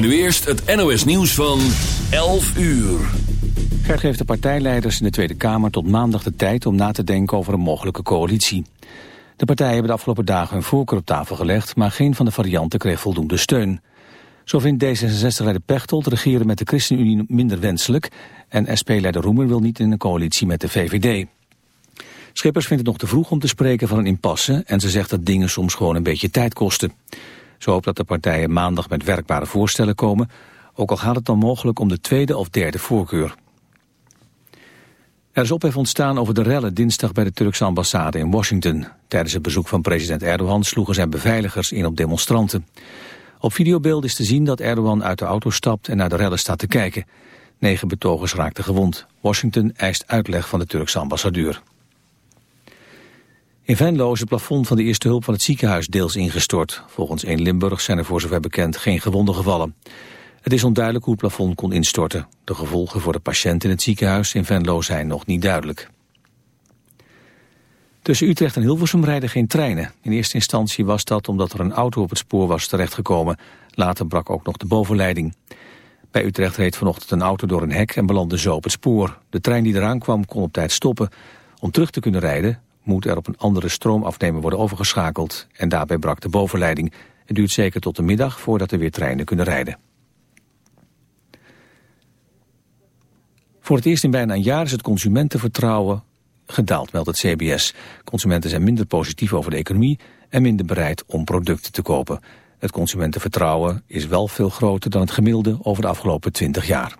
Nu eerst het NOS nieuws van 11 uur. Gert geeft de partijleiders in de Tweede Kamer tot maandag de tijd om na te denken over een mogelijke coalitie. De partijen hebben de afgelopen dagen hun voorkeur op tafel gelegd, maar geen van de varianten kreeg voldoende steun. Zo vindt D66-leider Pechtold regeren met de ChristenUnie minder wenselijk en SP-leider Roemer wil niet in een coalitie met de VVD. Schippers vindt het nog te vroeg om te spreken van een impasse en ze zegt dat dingen soms gewoon een beetje tijd kosten. Ze hoopt dat de partijen maandag met werkbare voorstellen komen, ook al gaat het dan mogelijk om de tweede of derde voorkeur. Er is ophef ontstaan over de rellen dinsdag bij de Turkse ambassade in Washington. Tijdens het bezoek van president Erdogan sloegen zijn beveiligers in op demonstranten. Op videobeeld is te zien dat Erdogan uit de auto stapt en naar de rellen staat te kijken. Negen betogers raakten gewond. Washington eist uitleg van de Turkse ambassadeur. In Venlo is het plafond van de eerste hulp van het ziekenhuis deels ingestort. Volgens 1 Limburg zijn er voor zover bekend geen gewonden gevallen. Het is onduidelijk hoe het plafond kon instorten. De gevolgen voor de patiënt in het ziekenhuis in Venlo zijn nog niet duidelijk. Tussen Utrecht en Hilversum rijden geen treinen. In eerste instantie was dat omdat er een auto op het spoor was terechtgekomen. Later brak ook nog de bovenleiding. Bij Utrecht reed vanochtend een auto door een hek en belandde zo op het spoor. De trein die eraan kwam kon op tijd stoppen. Om terug te kunnen rijden moet er op een andere stroomafnemer worden overgeschakeld. En daarbij brak de bovenleiding. Het duurt zeker tot de middag voordat er weer treinen kunnen rijden. Voor het eerst in bijna een jaar is het consumentenvertrouwen gedaald, meldt het CBS. Consumenten zijn minder positief over de economie en minder bereid om producten te kopen. Het consumentenvertrouwen is wel veel groter dan het gemiddelde over de afgelopen 20 jaar.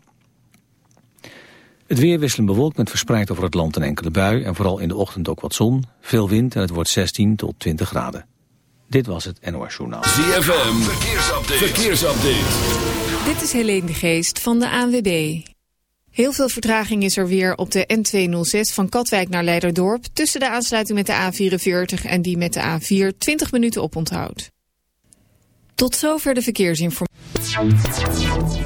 Het weer wisselen bewolkt met verspreid over het land een enkele bui... en vooral in de ochtend ook wat zon, veel wind en het wordt 16 tot 20 graden. Dit was het NOS Journaal. ZFM, verkeersupdate. verkeersupdate. Dit is Helene de Geest van de ANWB. Heel veel vertraging is er weer op de N206 van Katwijk naar Leiderdorp... tussen de aansluiting met de A44 en die met de A4 20 minuten op onthoud. Tot zover de verkeersinformatie.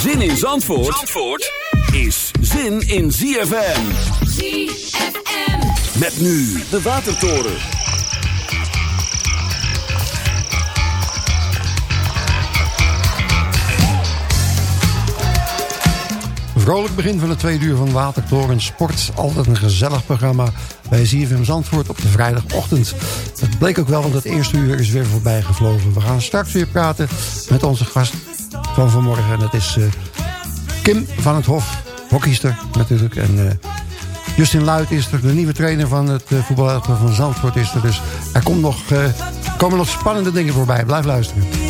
Zin in Zandvoort, Zandvoort is zin in ZFM. ZFM. Met nu de Watertoren. Vrolijk begin van het tweede uur van Watertoren Sport. Altijd een gezellig programma bij ZFM Zandvoort op de vrijdagochtend. Het bleek ook wel, want het eerste uur is weer voorbij gevlogen. We gaan straks weer praten met onze gast van vanmorgen. En dat is eh, Kim van het Hof, hockeyster natuurlijk. En eh, Justin Luit is er, de nieuwe trainer van het uh, van Zandvoort is er. Dus er komt nog, komen nog spannende dingen voorbij. Blijf luisteren.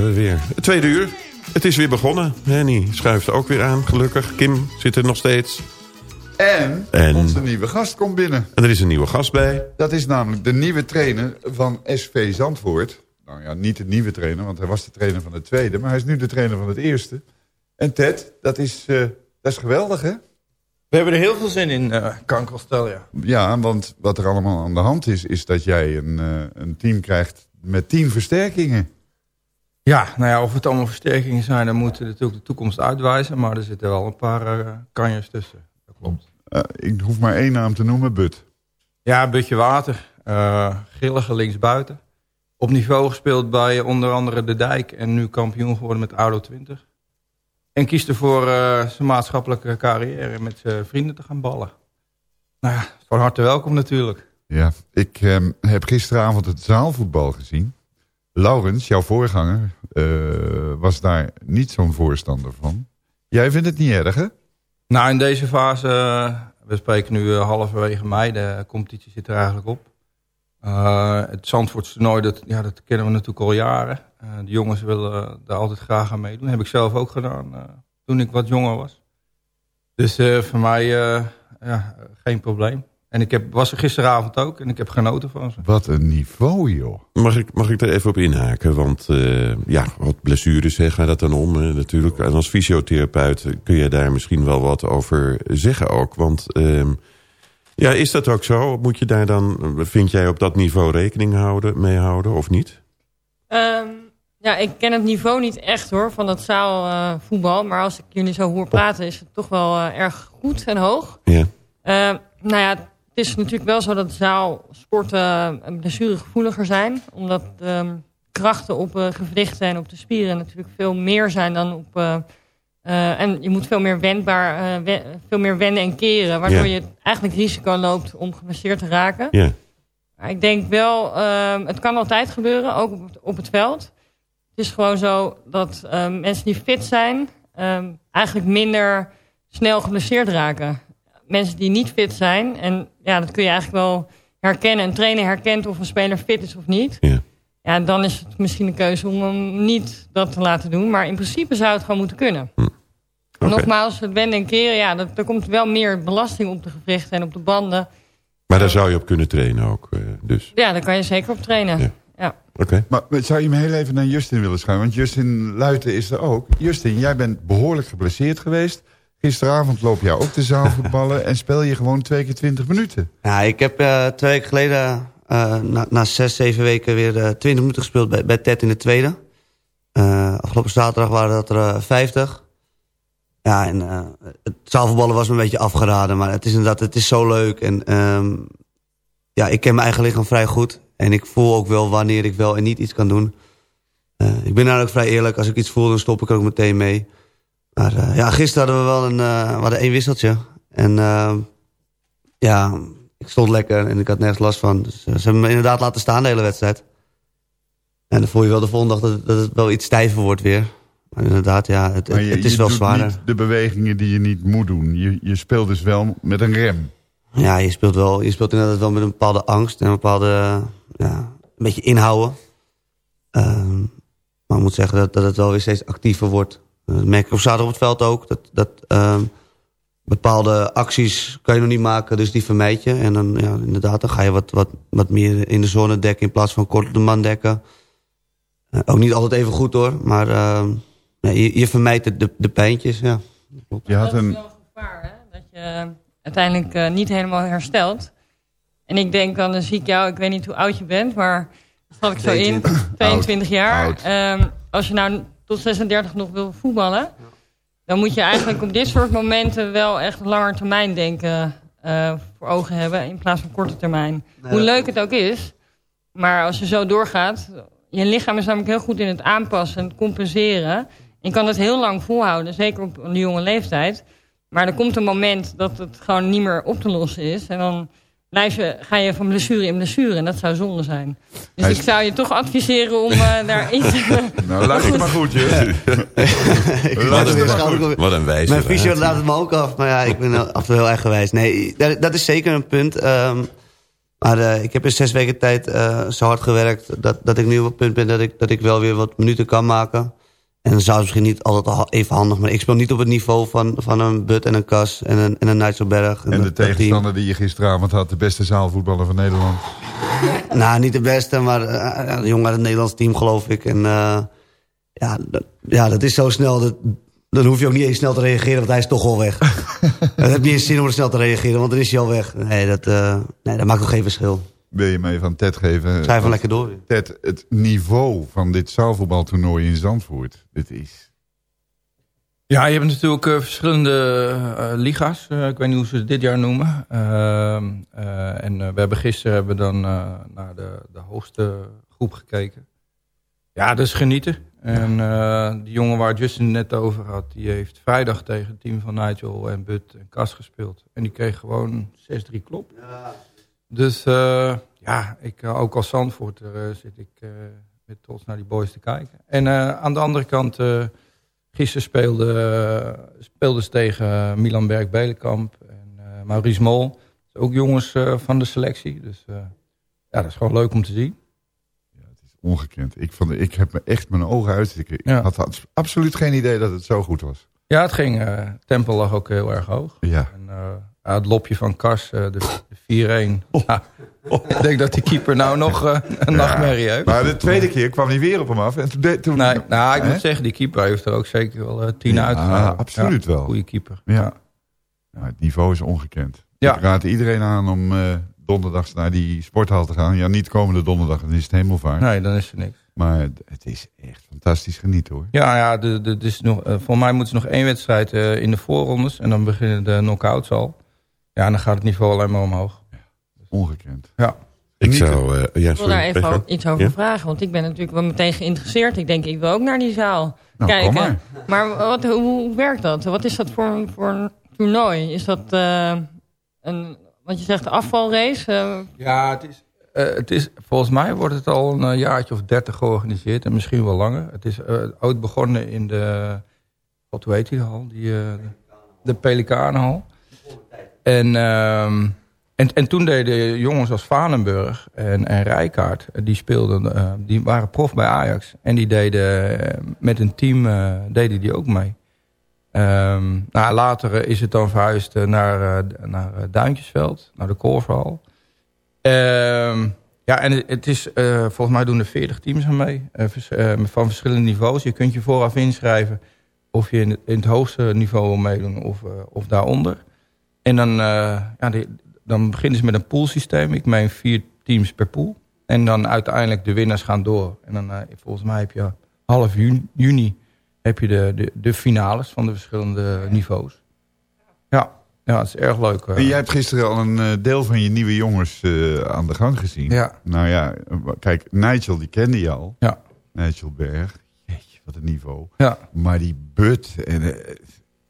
Waren we weer. Het tweede uur. Het is weer begonnen. Henny schuift ook weer aan, gelukkig. Kim zit er nog steeds. En, En? onze nieuwe gast komt binnen. En er is een nieuwe gast bij. Dat is namelijk de nieuwe trainer van SV Zandvoort. Nou ja, niet de nieuwe trainer, want hij was de trainer van het tweede. Maar hij is nu de trainer van het eerste. En Ted, dat is, eh, dat is geweldig, hè? We hebben er heel veel zin in, eh kan ik wel stellen, ja. Ja, want wat er allemaal aan de hand is... is dat jij een, eh, een team krijgt met tien versterkingen. Ja, nou ja, of het allemaal versterkingen zijn, dan moeten natuurlijk de toekomst uitwijzen. Maar er zitten wel een paar eh, kanjers tussen. Dat klopt. Eh, ik hoef maar één naam te noemen, But. Ja, beetje water. eh grillige linksbuiten. Op niveau gespeeld bij onder andere De Dijk. En nu kampioen geworden met ADO 20. En kiest ervoor zijn maatschappelijke carrière met zijn vrienden te gaan ballen. Nou ja, van harte welkom natuurlijk. Ja, ik ehm, heb gisteravond het zaalvoetbal gezien. Laurens, jouw voorganger, eh, was daar niet zo'n voorstander van. Jij vindt het niet erg, hè? Nou, in deze fase, eh, we spreken nu eh, halverwege mei, de competitie zit er eigenlijk op. Eh, het Zandvoorts toernooi, dat, ja, dat kennen we natuurlijk al jaren. De jongens willen daar altijd graag aan meedoen. Dat heb ik zelf ook gedaan toen ik wat jonger was. Dus voor mij ja, geen probleem. En ik heb, was er gisteravond ook en ik heb genoten van ze. Wat een niveau, joh. Mag ik, mag ik er even op inhaken? Want eh, ja, wat blessures hè, gaat dat dan om eh, natuurlijk. En als fysiotherapeut kun je daar misschien wel wat over zeggen ook. Want ehm, ja, is dat ook zo? Moet je daar dan, vind jij op dat niveau rekening houden, mee houden of niet? Ehm, ja, ik ken het niveau niet echt hoor, van dat zaalvoetbal. maar als ik jullie zo hoor praten, is het toch wel eh, erg goed en hoog. Ja. Ehm, nou ja, is natuurlijk wel zo dat zaalsporten uh, blessuregevoeliger zijn. Omdat de krachten op eh, gewrichten en op de spieren natuurlijk veel meer zijn dan op... eh, eh, en je moet veel meer wendbaar, eh, we- veel meer wenden en keren. Waardoor je eigenlijk risico loopt om geblesseerd te raken. Ja. Maar ik denk wel, ehm, het kan altijd gebeuren, ook op het, op het veld. Het is gewoon zo dat ehm, mensen die fit zijn... ehm, eigenlijk minder snel geblesseerd raken. Mensen die niet fit zijn... en ja, dat kun je eigenlijk wel herkennen. Een trainer herkent of een speler fit is of niet. Ja. Ja, dan is het misschien een keuze om hem niet dat te laten doen. Maar in principe zou het gewoon moeten kunnen. Nogmaals, het wenden en keren, ja, dat, er komt wel meer belasting op de gewrichten en op de banden. Maar daar zou je op kunnen trainen ook, eh, dus. Ja, daar kan je zeker op trainen. Ja. Ja. Oké. Maar maar zou je me heel even naar Justin willen schuiven? Want Justin Luiten is er ook. Justin, jij bent behoorlijk geblesseerd geweest. Gisteravond loop jij ook de zaalvoetballen... en speel je gewoon twee keer 20 minuten. Ja, ik heb eh, twee weken geleden, eh, na, na zes, zeven weken, weer eh 20 minuten gespeeld bij, bij Ted in de tweede. Afgelopen zaterdag waren dat er 50. Ja, en het zaalvoetballen was me een beetje afgeraden, maar het is inderdaad, het is zo leuk. En ehm, ja, ik ken mijn eigen lichaam vrij goed. En ik voel ook wel wanneer ik wel en niet iets kan doen. Ik ben daar ook vrij eerlijk. Als ik iets voel, dan stop ik er ook meteen mee. Maar eh, ja, gisteren hadden we wel een, eh, we hadden één wisseltje. En eh, ja, ik stond lekker en ik had nergens last van. Dus eh, ze hebben me inderdaad laten staan de hele wedstrijd. En dan voel je wel de volgende dag dat, het- dat het wel iets stijver wordt weer. Maar inderdaad, ja, het, het, je, het is je wel zwaarder. niet de bewegingen die je niet moet doen. Je, je speelt dus wel met een rem. Ja, je speelt, wel, je speelt inderdaad wel met een bepaalde angst en een bepaalde, ja, een beetje inhouden. Ehm, maar ik moet zeggen dat, dat het wel weer steeds actiever wordt. Dat merk ik op zaterdag op het veld ook. Dat, dat ehm, bepaalde acties kan je nog niet maken, dus die vermijd je. En dan, ja, inderdaad, dan ga je wat, wat, wat meer in de zone dekken in plaats van kort de man dekken. Eh, ook niet altijd even goed hoor, maar ehm, nee, je, je vermijdt de, de, de pijntjes, ja. Je had dat is een... wel een gevaar, hè? Dat je uiteindelijk eh, niet helemaal herstelt. En ik denk dan, dan zie ik jou, ik weet niet hoe oud je bent, maar dat val ik zo in. 22 jaar. Ehm, als je nou tot 36 nog wil voetballen, dan moet je eigenlijk op dit soort momenten wel echt langer termijn denken eh, voor ogen hebben in plaats van korte termijn. Nee, hoe leuk het ook is, maar als je zo doorgaat, je lichaam is namelijk heel goed in het aanpassen en het compenseren. Je kan het heel lang volhouden, zeker op een jonge leeftijd. Maar er komt een moment dat het gewoon niet meer op te lossen is. En dan blijf je, ga je van blessure in blessure. En dat zou zonde zijn. Dus is- ik zou je toch adviseren om eh, daar iets... Nou, luister maar goed. Ik Wat een, wat een wijze Mijn fysio laat het me ook af. Maar ja, ik ben af en toe heel erg geweest. Nee, dat, dat is zeker een punt. Ehm, Maar eh, ik heb in zes weken tijd eh, zo hard gewerkt... Dat, dat ik nu op het punt ben dat ik, dat ik wel weer wat minuten kan maken. En dan zou het misschien niet altijd even handig... maar ik speel niet op het niveau van, van een But en een Kas en een, en een Nijtselberg. En de tegenstander die je gisteravond had, de beste zaalvoetballer van Nederland. Nou, niet de beste, maar eh, een jongen uit het Nederlands team, geloof ik. En eh, ja, dat, ja, dat is zo snel. Dat, dan hoef je ook niet eens snel te reageren, want hij is toch al weg. Het heeft niet eens zin om er snel te reageren, want dan is hij al weg. Nee, dat, eh, nee, dat maakt ook geen verschil. Wil je even aan Ted geven? Schrijf hem lekker door. Ted, het niveau van dit zaalvoetbaltoernooi in Zandvoort. Dit is... Ja, je hebt natuurlijk eh, verschillende eh, liga's. Eh, ik weet niet hoe ze het dit jaar noemen. Ehm, eh, en we hebben gisteren hebben dan eh, naar de, de hoogste groep gekeken. Ja, dat is genieten. En eh, die jongen waar Justin het net over had... die heeft vrijdag tegen het team van Nigel en Bud en Kas gespeeld. En die kreeg gewoon 6-3 klop. Dus eh, ja, ik, eh, ook als Zandvoorter eh, zit ik met trots naar die boys te kijken. En aan de andere kant... Gisteren speelden speelden ze tegen Milan Berg-Belenkamp en Maurice Mol. Ook jongens van de selectie. Dus ja, dat is gewoon leuk om te zien. Ongekend. Ik, vond, ik heb me echt mijn ogen uit. Ik, ik Ja. had abs- absoluut geen idee dat het zo goed was. Ja, het ging. eh tempo lag ook heel erg hoog. Ja. En, ja, het lopje van Kars, eh, de, de 4-1. Ja, ik denk dat die keeper nou nog eh, een nachtmerrie heeft. Maar de tweede keer kwam hij weer op hem af. En toen, de- toen, Nee, nou, ik moet zeggen, die keeper heeft er ook zeker wel eh, tien Ja, uitgehaald. absoluut wel. Goede keeper. Ja. Ja, het niveau is ongekend. Ja. Ik raad iedereen aan om donderdags naar die sporthal te gaan. Ja, niet komende donderdag, dan is het hemelvaart. Nee, dan is er niks. Maar het is echt fantastisch genieten hoor. Ja, ja de, de, dus nog, voor mij moeten ze nog één wedstrijd in de voorrondes. En dan beginnen de knock-outs al. Ja, en dan gaat het niveau alleen maar omhoog. Ongekend. Ja. Ik zou... eh, ja, Ik wil daar even iets over Ja? vragen. Want ik ben natuurlijk wel meteen geïnteresseerd. Ik denk, ik wil ook naar die zaal Nou, kijken. kom maar. Maar wat, hoe, hoe werkt dat? Wat is dat voor, een- voor een toernooi? Is dat eh, een... Want je zegt afvalrace. eh, Ja, het is, eh, het is, volgens mij wordt het al een jaartje of dertig georganiseerd. En misschien wel langer. Het is eh, ooit begonnen in de... Wat hoe heet die hal? Die, eh, de Pelikanenhal. En, ehm, en, en toen deden jongens als Vanenburg en, en Rijkaard... eh, die speelden, eh, die waren prof bij Ajax. En die deden eh, met een team deden die ook mee. Ehm, nou, later is het dan verhuisd naar, naar Duintjesveld, naar de Korverhal. Ehm, ja, en het- is, volgens mij doen er 40 teams aan mee, van verschillende niveaus. Je kunt je vooraf inschrijven of je in het, in het hoogste niveau wil meedoen of, of daaronder. En dan, eh, ja, die- dan beginnen ze met een poolsysteem. Ik meen vier teams per pool. En dan uiteindelijk de winnaars gaan door. En dan, eh, volgens mij heb je half juni, juni heb je de, de, de finales van de verschillende niveaus. Ja, ja het is erg leuk. eh. En jij hebt gisteren al een eh, deel van je nieuwe jongens eh, aan de gang gezien. Ja. Nou ja, eh, kijk, Nigel die kende je al. Ja. Nigel Berg. Jeetje, wat een niveau. Ja. Maar die But, en, eh,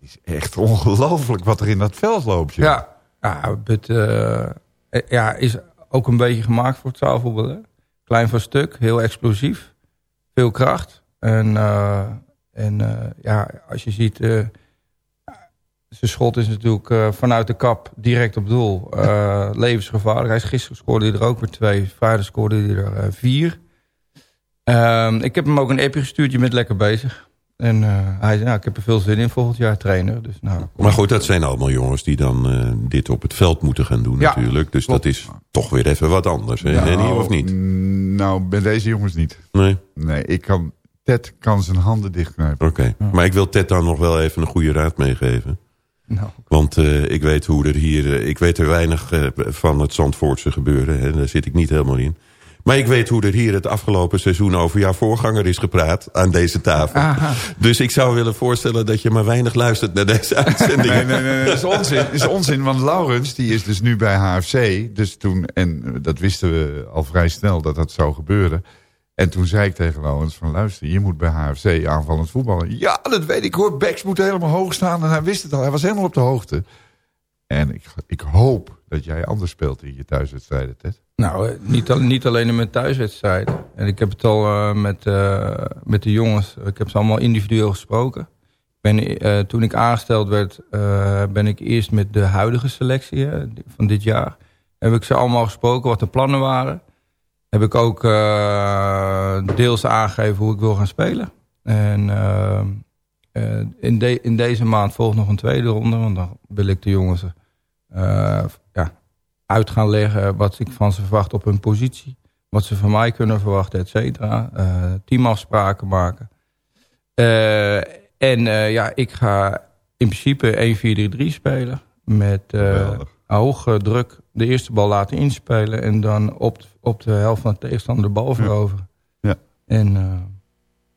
is echt ongelooflijk wat er in dat veld loopt. joh. Ja, ja, het eh, eh, ja, is ook een beetje gemaakt voor het zaalvoetballen. Klein van stuk, heel explosief. Veel kracht. En, eh, en ja, als je ziet... zijn schot is natuurlijk vanuit de kap direct op doel. Levensgevaarlijk. Hij is gisteren scoorde hij er ook weer twee. Vrijdag scoorde hij er vier. Ehm, ik heb hem ook een appje gestuurd. Je bent lekker bezig. En eh, hij zei, nou, ik heb er veel zin in volgend jaar trainer. Dus, nou, Maar goed, dat zijn allemaal jongens die dan eh, dit op het veld moeten gaan doen Ja, natuurlijk. Dus dat is toch weer even wat anders. Hè, Henny, of niet? mm, Nou, bij deze jongens niet. Nee? Nee, ik kan... Ted kan zijn handen dichtknijpen. Oké. Maar ik wil Ted dan nog wel even een goede raad meegeven. Nou. Want eh, ik weet hoe er hier... ik weet er weinig van het Zandvoortse gebeuren. Hè, daar zit ik niet helemaal in. Maar ik weet hoe er hier het afgelopen seizoen over jouw voorganger is gepraat aan deze tafel. Aha. Dus ik zou willen voorstellen dat je maar weinig luistert naar deze uitzending. Nee, nee, nee, nee, dat is onzin. Dat is onzin, want Laurens die is dus nu bij HFC. Dus toen, en dat wisten we al vrij snel dat dat zou gebeuren. En toen zei ik tegen Laurens van luister, je moet bij HFC aanvallend voetballen. Ja, dat weet ik hoor. Backs moeten helemaal hoog staan. En hij wist het al. Hij was helemaal op de hoogte. En ik, ik hoop dat jij anders speelt in je thuiswedstrijden, Ted. Nou, eh, niet, niet alleen in mijn thuiswedstrijden. En ik heb het al eh, met, eh, met de jongens, ik heb ze allemaal individueel gesproken. Ben, toen ik aangesteld werd, ben ik eerst met de huidige selectie van dit jaar. heb ik ze allemaal gesproken wat de plannen waren. Heb ik ook deels aangegeven hoe ik wil gaan spelen. En in, in deze maand volgt nog een tweede ronde. Want dan wil ik de jongens ja, uit gaan leggen wat ik van ze verwacht op hun positie. Wat ze van mij kunnen verwachten, et cetera. Eh, teamafspraken maken. Eh, en eh, ja, ik ga in principe 1-4-3-3 spelen. Met eh hoge druk de eerste bal laten inspelen. En dan op, op de helft van de tegenstander de bal veroveren. Ja. En, eh,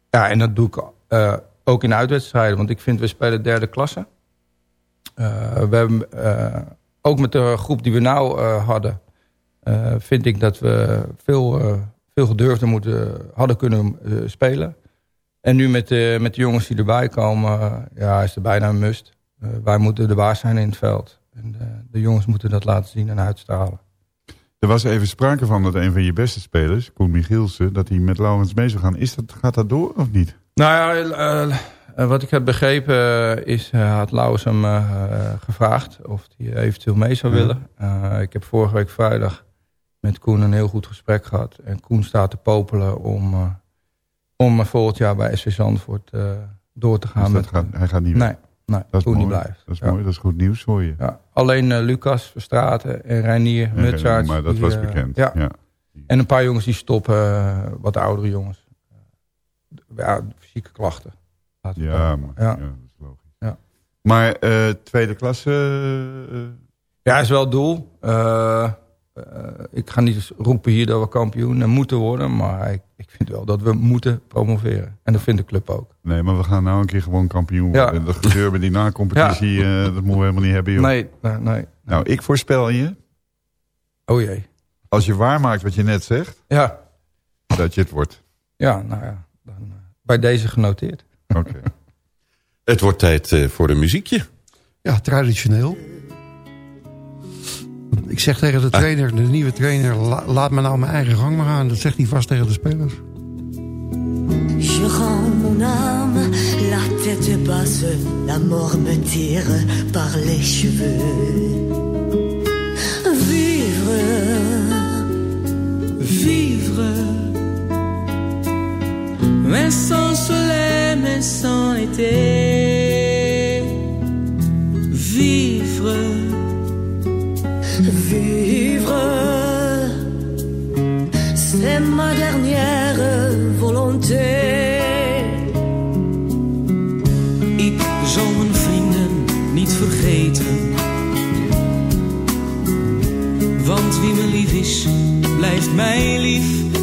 ja, en dat doe ik eh, ook in uitwedstrijden. Want ik vind, we spelen derde klasse. Eh, we hebben, eh, ook met de groep die we nou eh, hadden... eh, vind ik dat we veel, eh, veel gedurfder moeten, hadden kunnen eh, spelen. En nu met de, met de jongens die erbij komen... ja, is het bijna een must. Eh, wij moeten de baas zijn in het veld. En de, de jongens moeten dat laten zien en uitstralen. Er was even sprake van dat een van je beste spelers, Koen Michielsen... dat hij met Laurens mee zou gaan. Is dat, gaat dat door of niet? Nou ja, eh, eh, wat ik heb begrepen eh, is, uh, had Laus hem eh, gevraagd of hij eventueel mee zou Ja. willen. Ik heb vorige week vrijdag met Koen een heel goed gesprek gehad. En Koen staat te popelen om, om volgend jaar bij SV Zandvoort door te gaan. Dus met, gaat, hij gaat niet nee, nee dat Koen mooi. die blijft. Dat is Ja. mooi, dat is goed nieuws voor je. Ja. Alleen Lucas Verstraten en Reinier Ja, Mutsaerts. maar dat die, was bekend, Ja. ja. En een paar jongens die stoppen, wat oudere jongens. Ja, fysieke klachten. Laten we Ja, maar, maar- ja. ja. dat is logisch. Ja. Maar eh, tweede klasse... eh, eh, Ja, is wel het doel. Eh, eh, ik ga niet roepen hier dat we kampioen moeten worden. Maar ik, ik vind wel dat we moeten promoveren. En dat vindt de club ook. nee, maar we gaan nou een keer gewoon kampioen Ja. worden. Dat gezeur met die na-competitie, eh, dat moeten we helemaal niet hebben, joh. Nee, nee, nee. Nou, ik voorspel je, Oh jee. als je waarmaakt wat je net zegt, Ja, dat je het wordt. ja nou ja. Dan, bij deze genoteerd. Oké. Het wordt tijd eh, voor een muziekje. Ja, traditioneel. Ik zeg tegen de trainer, de nieuwe trainer... la- laat me nou mijn eigen gang maar gaan. Dat zegt hij vast tegen de spelers. Je rends mon âme, la tête basse, la mort me tire par les cheveux. Vivre, Vivre, mais sans soleil, mais sans été. Vivre, vivre, c'est ma dernière volonté. ik zal mijn vrienden niet vergeten. Want wie me lief is, blijft mij lief.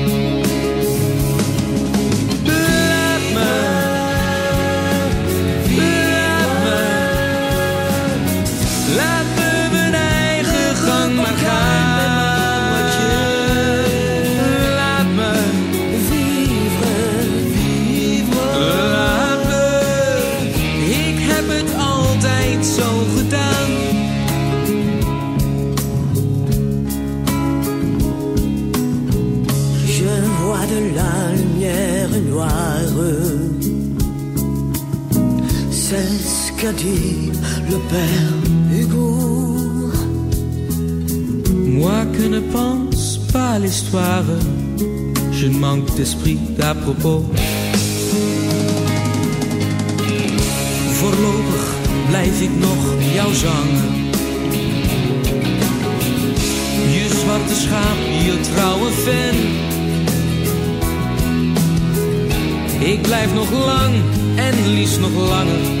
Dit le père Hugo. Moi que ne pense pas l'histoire, je manque d'esprit d'à propos. Voorlopig blijf ik nog jou zangen. Je zwarte schaap, je trouwe fan. Ik blijf nog lang en liefst nog langer,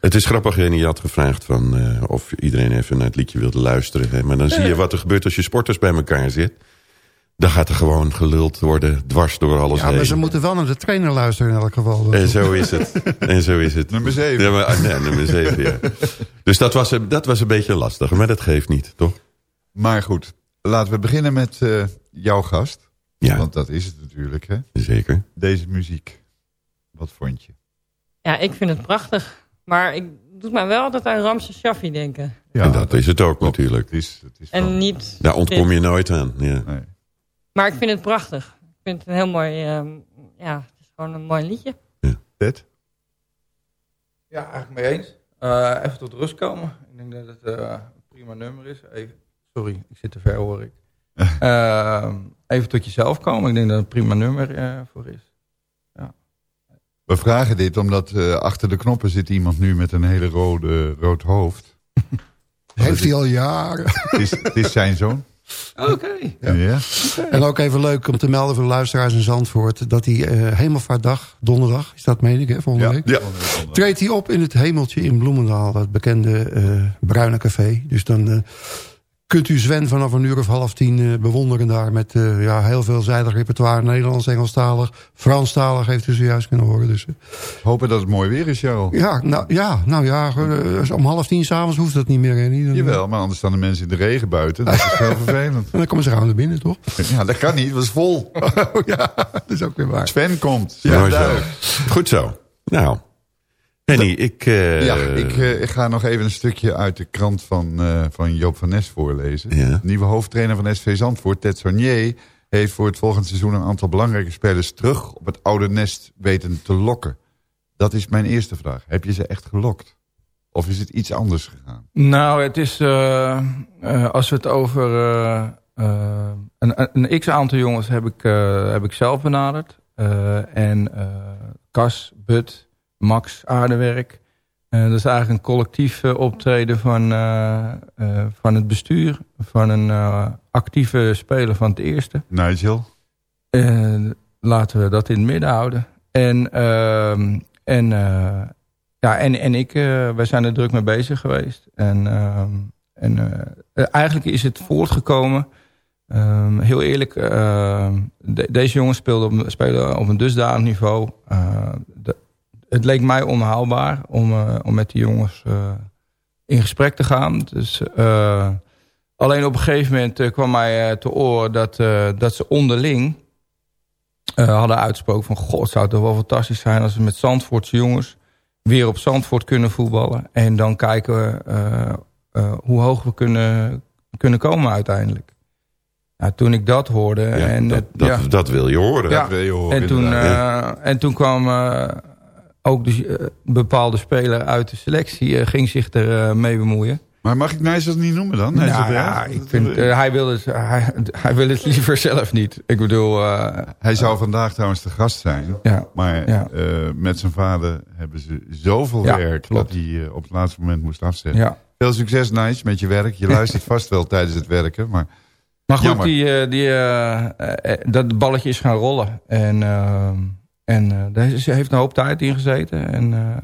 Het is grappig, en je had gevraagd van, eh, of iedereen even naar het liedje wilde luisteren. Hè? Maar dan zie je wat er gebeurt als je sporters bij elkaar zit. Dan gaat er gewoon geluld worden, dwars door alles Ja, heen. maar ze moeten wel naar de trainer luisteren in elk geval. En zo is het. En zo is het. Nummer 7. Ja, maar, nee, nummer 7, ja. Dus dat was, een- dat was een beetje lastig, maar dat geeft niet, toch? Maar goed, laten we beginnen met eh, jouw gast. Ja. Want dat is het natuurlijk, hè? Zeker. Deze muziek. Wat vond je? Ja, ik vind het prachtig. Maar ik doet mij wel altijd aan Ramses Shaffi denken. en dat, is het ook natuurlijk. Het is, het is En niet... Daar ontkom je nooit aan. Ja. Nee. Maar ik vind het prachtig. Ik vind het een heel mooi... ehm, ja, het is gewoon een mooi liedje. Ted? Ja, eigenlijk mee eens. Eh, even tot rust komen. Ik denk dat het eh, een prima nummer is. Even, sorry, ik zit te ver hoor ik. Eh, even tot jezelf komen. Ik denk dat het een prima nummer eh, voor is. We vragen dit omdat eh, achter de knoppen zit iemand nu met een hele rode, rood hoofd. Heeft hij al jaren. Het is, het is zijn zoon. Oké. Ja. En ook even leuk om te melden voor de luisteraars in Zandvoort... dat hij eh Hemelvaartdag, donderdag, is dat meen ik, hè, volgende Ja. week... Ja. treedt hij op in het Hemeltje in Bloemendaal. Het bekende eh, bruine café. Dus dan eh, kunt u Sven vanaf een uur of half tien eh, bewonderen daar... met eh, ja, heel veelzijdig repertoire. Nederlands, Engelstalig, Franstalig heeft u zojuist kunnen horen. Dus, eh, Hopen dat het mooi weer is, Charles. ja, nou ja, nou ja om half tien s'avonds hoeft dat niet meer. Hè, niet? Dan- Jawel, maar anders staan de mensen in de regen buiten. Dat is heel vervelend. En dan komen ze gauw naar binnen, toch? Ja, dat kan niet, dat is vol. Oh ja, dat is ook weer waar. Sven komt. Duidelijk. Goed zo. Nou, Henny, ik... eh, Ja, ik, eh, ik ga nog even een stukje uit de krant van, eh, van Joop van Nes voorlezen. Ja. Nieuwe hoofdtrainer van SV Zandvoort, Ted Sonier... heeft voor het volgende seizoen een aantal belangrijke spelers terug... op het oude nest weten te lokken. Dat is mijn eerste vraag. Heb je ze echt gelokt? Of is het iets anders gegaan? Nou, het is... eh, eh, als we het over... een, een x-aantal jongens heb ik, eh, heb ik zelf benaderd. Eh, en eh Cas, But, Max, Aardewerk. Eh, dat is eigenlijk een collectief eh, optreden van, eh, van het bestuur. Van een actieve speler van het eerste. Nigel? Laten we dat in het midden houden. En, ehm, en, ja, en, en ik, wij zijn er druk mee bezig geweest. En, ehm, en eigenlijk is het voortgekomen. ehm, heel eerlijk, de- deze jongens speelden op, spelen op een dusdanig niveau. de- het leek mij onhaalbaar om, eh, om met die jongens eh, in gesprek te gaan. Dus, eh, alleen op een gegeven moment kwam mij te oren dat, dat ze onderling hadden uitgesproken van... God, het zou toch wel fantastisch zijn als we met Zandvoortse jongens... weer op Zandvoort kunnen voetballen. En dan kijken we hoe hoog we kunnen, kunnen komen uiteindelijk. Nou, toen ik dat hoorde... ja, en dat, het- dat, ja. dat wil je horen. Ja. Dat wil je horen, En toen, en toen kwam ook de eh, bepaalde speler uit de selectie... eh, ging zich er eh, mee bemoeien. Maar mag ik Nigel niet noemen dan? Nou, ja, ik vind, hij, wil het, hij, hij wil het liever zelf niet. Ik bedoel... Hij zou vandaag trouwens de gast zijn. Ja, Maar ja. met zijn vader hebben ze zoveel werk... klopt. dat hij op het laatste moment moest afzeggen. ja. Veel succes, Nigel, met je werk. Je luistert vast wel tijdens het werken. Maar Maar goed, Jammer. die, die, dat balletje is gaan rollen. En, eh, en eh, daar is- heeft een hoop tijd in gezeten. En eh,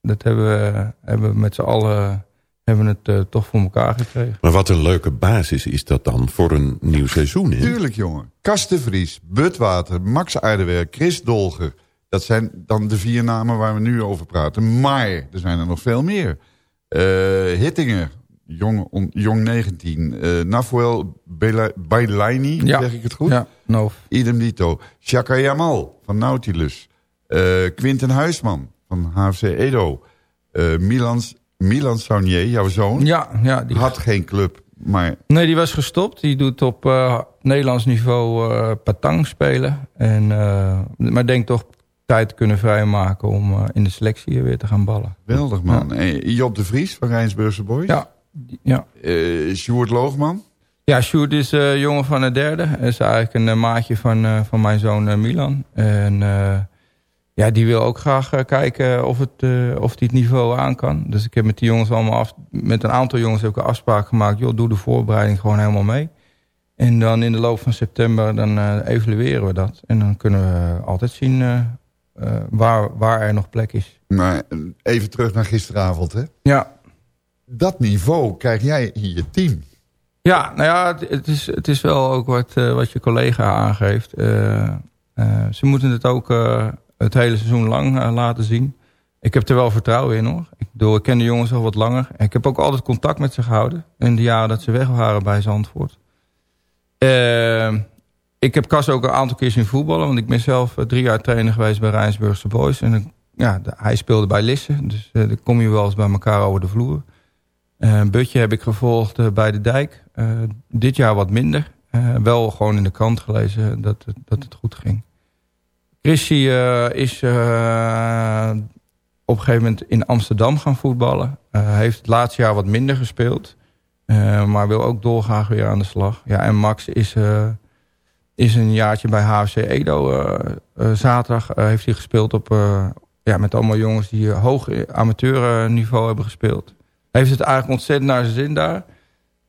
dat hebben we, hebben we met z'n allen hebben we het eh, toch voor elkaar gekregen. Maar wat een leuke basis is dat dan voor een nieuw seizoen. Hè? tuurlijk, jongen. Kas de Vries, Butwater, Max Aardewerk, Chris Dolger. Dat zijn dan de vier namen waar we nu over praten. Maar er zijn er nog veel meer. Eh, Hittinger, jong, on- jong 19. eh Nafuel Bailaini, Ja. zeg ik het goed? Ja, no. Idem dito. Shaka Jamal van Nautilus. Eh, Quinten Huisman van HFC Edo. Eh, Milans, Milan Saunier, jouw zoon, Ja, ja die, had geen club. Maar nee, die was gestopt. Die doet op Nederlands niveau patang spelen. En, maar denk toch tijd kunnen vrijmaken om in de selectie weer te gaan ballen. geweldig man. En Job de Vries van Rijnsburgse Boys. Ja, ja. Eh, Sjoerd Loogman. Ja, Sjoerd is eh, jongen van het derde. Hij is eigenlijk een eh, maatje van, van mijn zoon Milan. En ja, die wil ook graag kijken of, het, of die het niveau aan kan. Dus ik heb met die jongens allemaal af, met een aantal jongens heb ik een afspraak gemaakt. Joh, doe de voorbereiding gewoon helemaal mee. En dan in de loop van september dan evalueren we dat. En dan kunnen we altijd zien waar, waar er nog plek is. Maar even terug naar gisteravond, hè? Ja. Dat niveau krijg jij in je team. Ja, nou ja, het, is, het is wel ook wat, eh, wat je collega aangeeft. Eh, eh, ze moeten het ook het hele seizoen lang laten zien. Ik heb er wel vertrouwen in hoor. Ik, bedoel, ik ken de jongens al wat langer. Ik heb ook altijd contact met ze gehouden. In de jaren dat ze weg waren bij Zandvoort. Eh, ik heb Cas ook een aantal keer zien voetballen. Want ik ben zelf drie jaar trainer geweest bij Rijnsburgse Boys. En ja, hij speelde bij Lisse. Dus dan kom je wel eens bij elkaar over de vloer. Eh Butje heb ik gevolgd eh, bij de dijk. Eh, dit jaar wat minder. Wel gewoon in de krant gelezen dat het, dat het goed ging. Chrissy is op een gegeven moment in Amsterdam gaan voetballen. Eh, heeft het laatste jaar wat minder gespeeld. Maar wil ook dolgraag weer aan de slag. Ja, en Max is, is een jaartje bij HFC Edo. zaterdag heeft hij gespeeld op, ja, met allemaal jongens die hoog amateurniveau hebben gespeeld. Heeft het eigenlijk ontzettend naar zijn zin daar.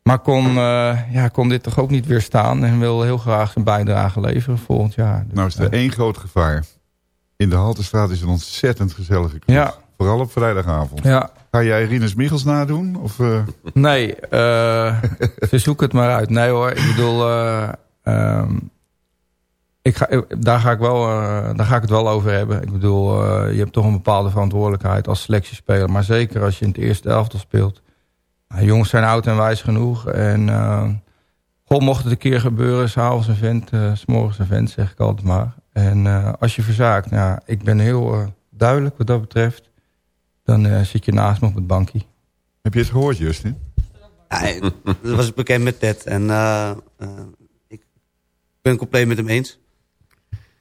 Maar kon, eh, ja, kon dit toch ook niet weerstaan. En wil heel graag zijn bijdrage leveren volgend jaar. Dus, Nou is er eh, één groot gevaar. In de Haltestraat is een ontzettend gezellige club. Ja. Vooral op vrijdagavond. Ja. Ga jij Rinus Michels nadoen? Of, eh, Nee, ze zoeken het maar uit. Nee hoor, ik bedoel... eh, ehm, ik ga, ik- daar, ga ik wel, eh, daar ga ik het wel over hebben. Ik bedoel, eh, je hebt toch een bepaalde verantwoordelijkheid als selectiespeler. Maar zeker als je in het eerste elftal speelt. Nou, jongens zijn oud en wijs genoeg. En eh, God mocht het een keer gebeuren. S'avonds een vent, eh, s s'morgens een vent, zeg ik altijd maar. En eh, als je verzaakt, nou, ik ben heel eh, duidelijk wat dat betreft. Dan eh, zit je naast me op het bankje. heb je het gehoord, Justin? Ja, dat was ik bekend met Ted. En eh, eh, ik ben het compleet met hem eens.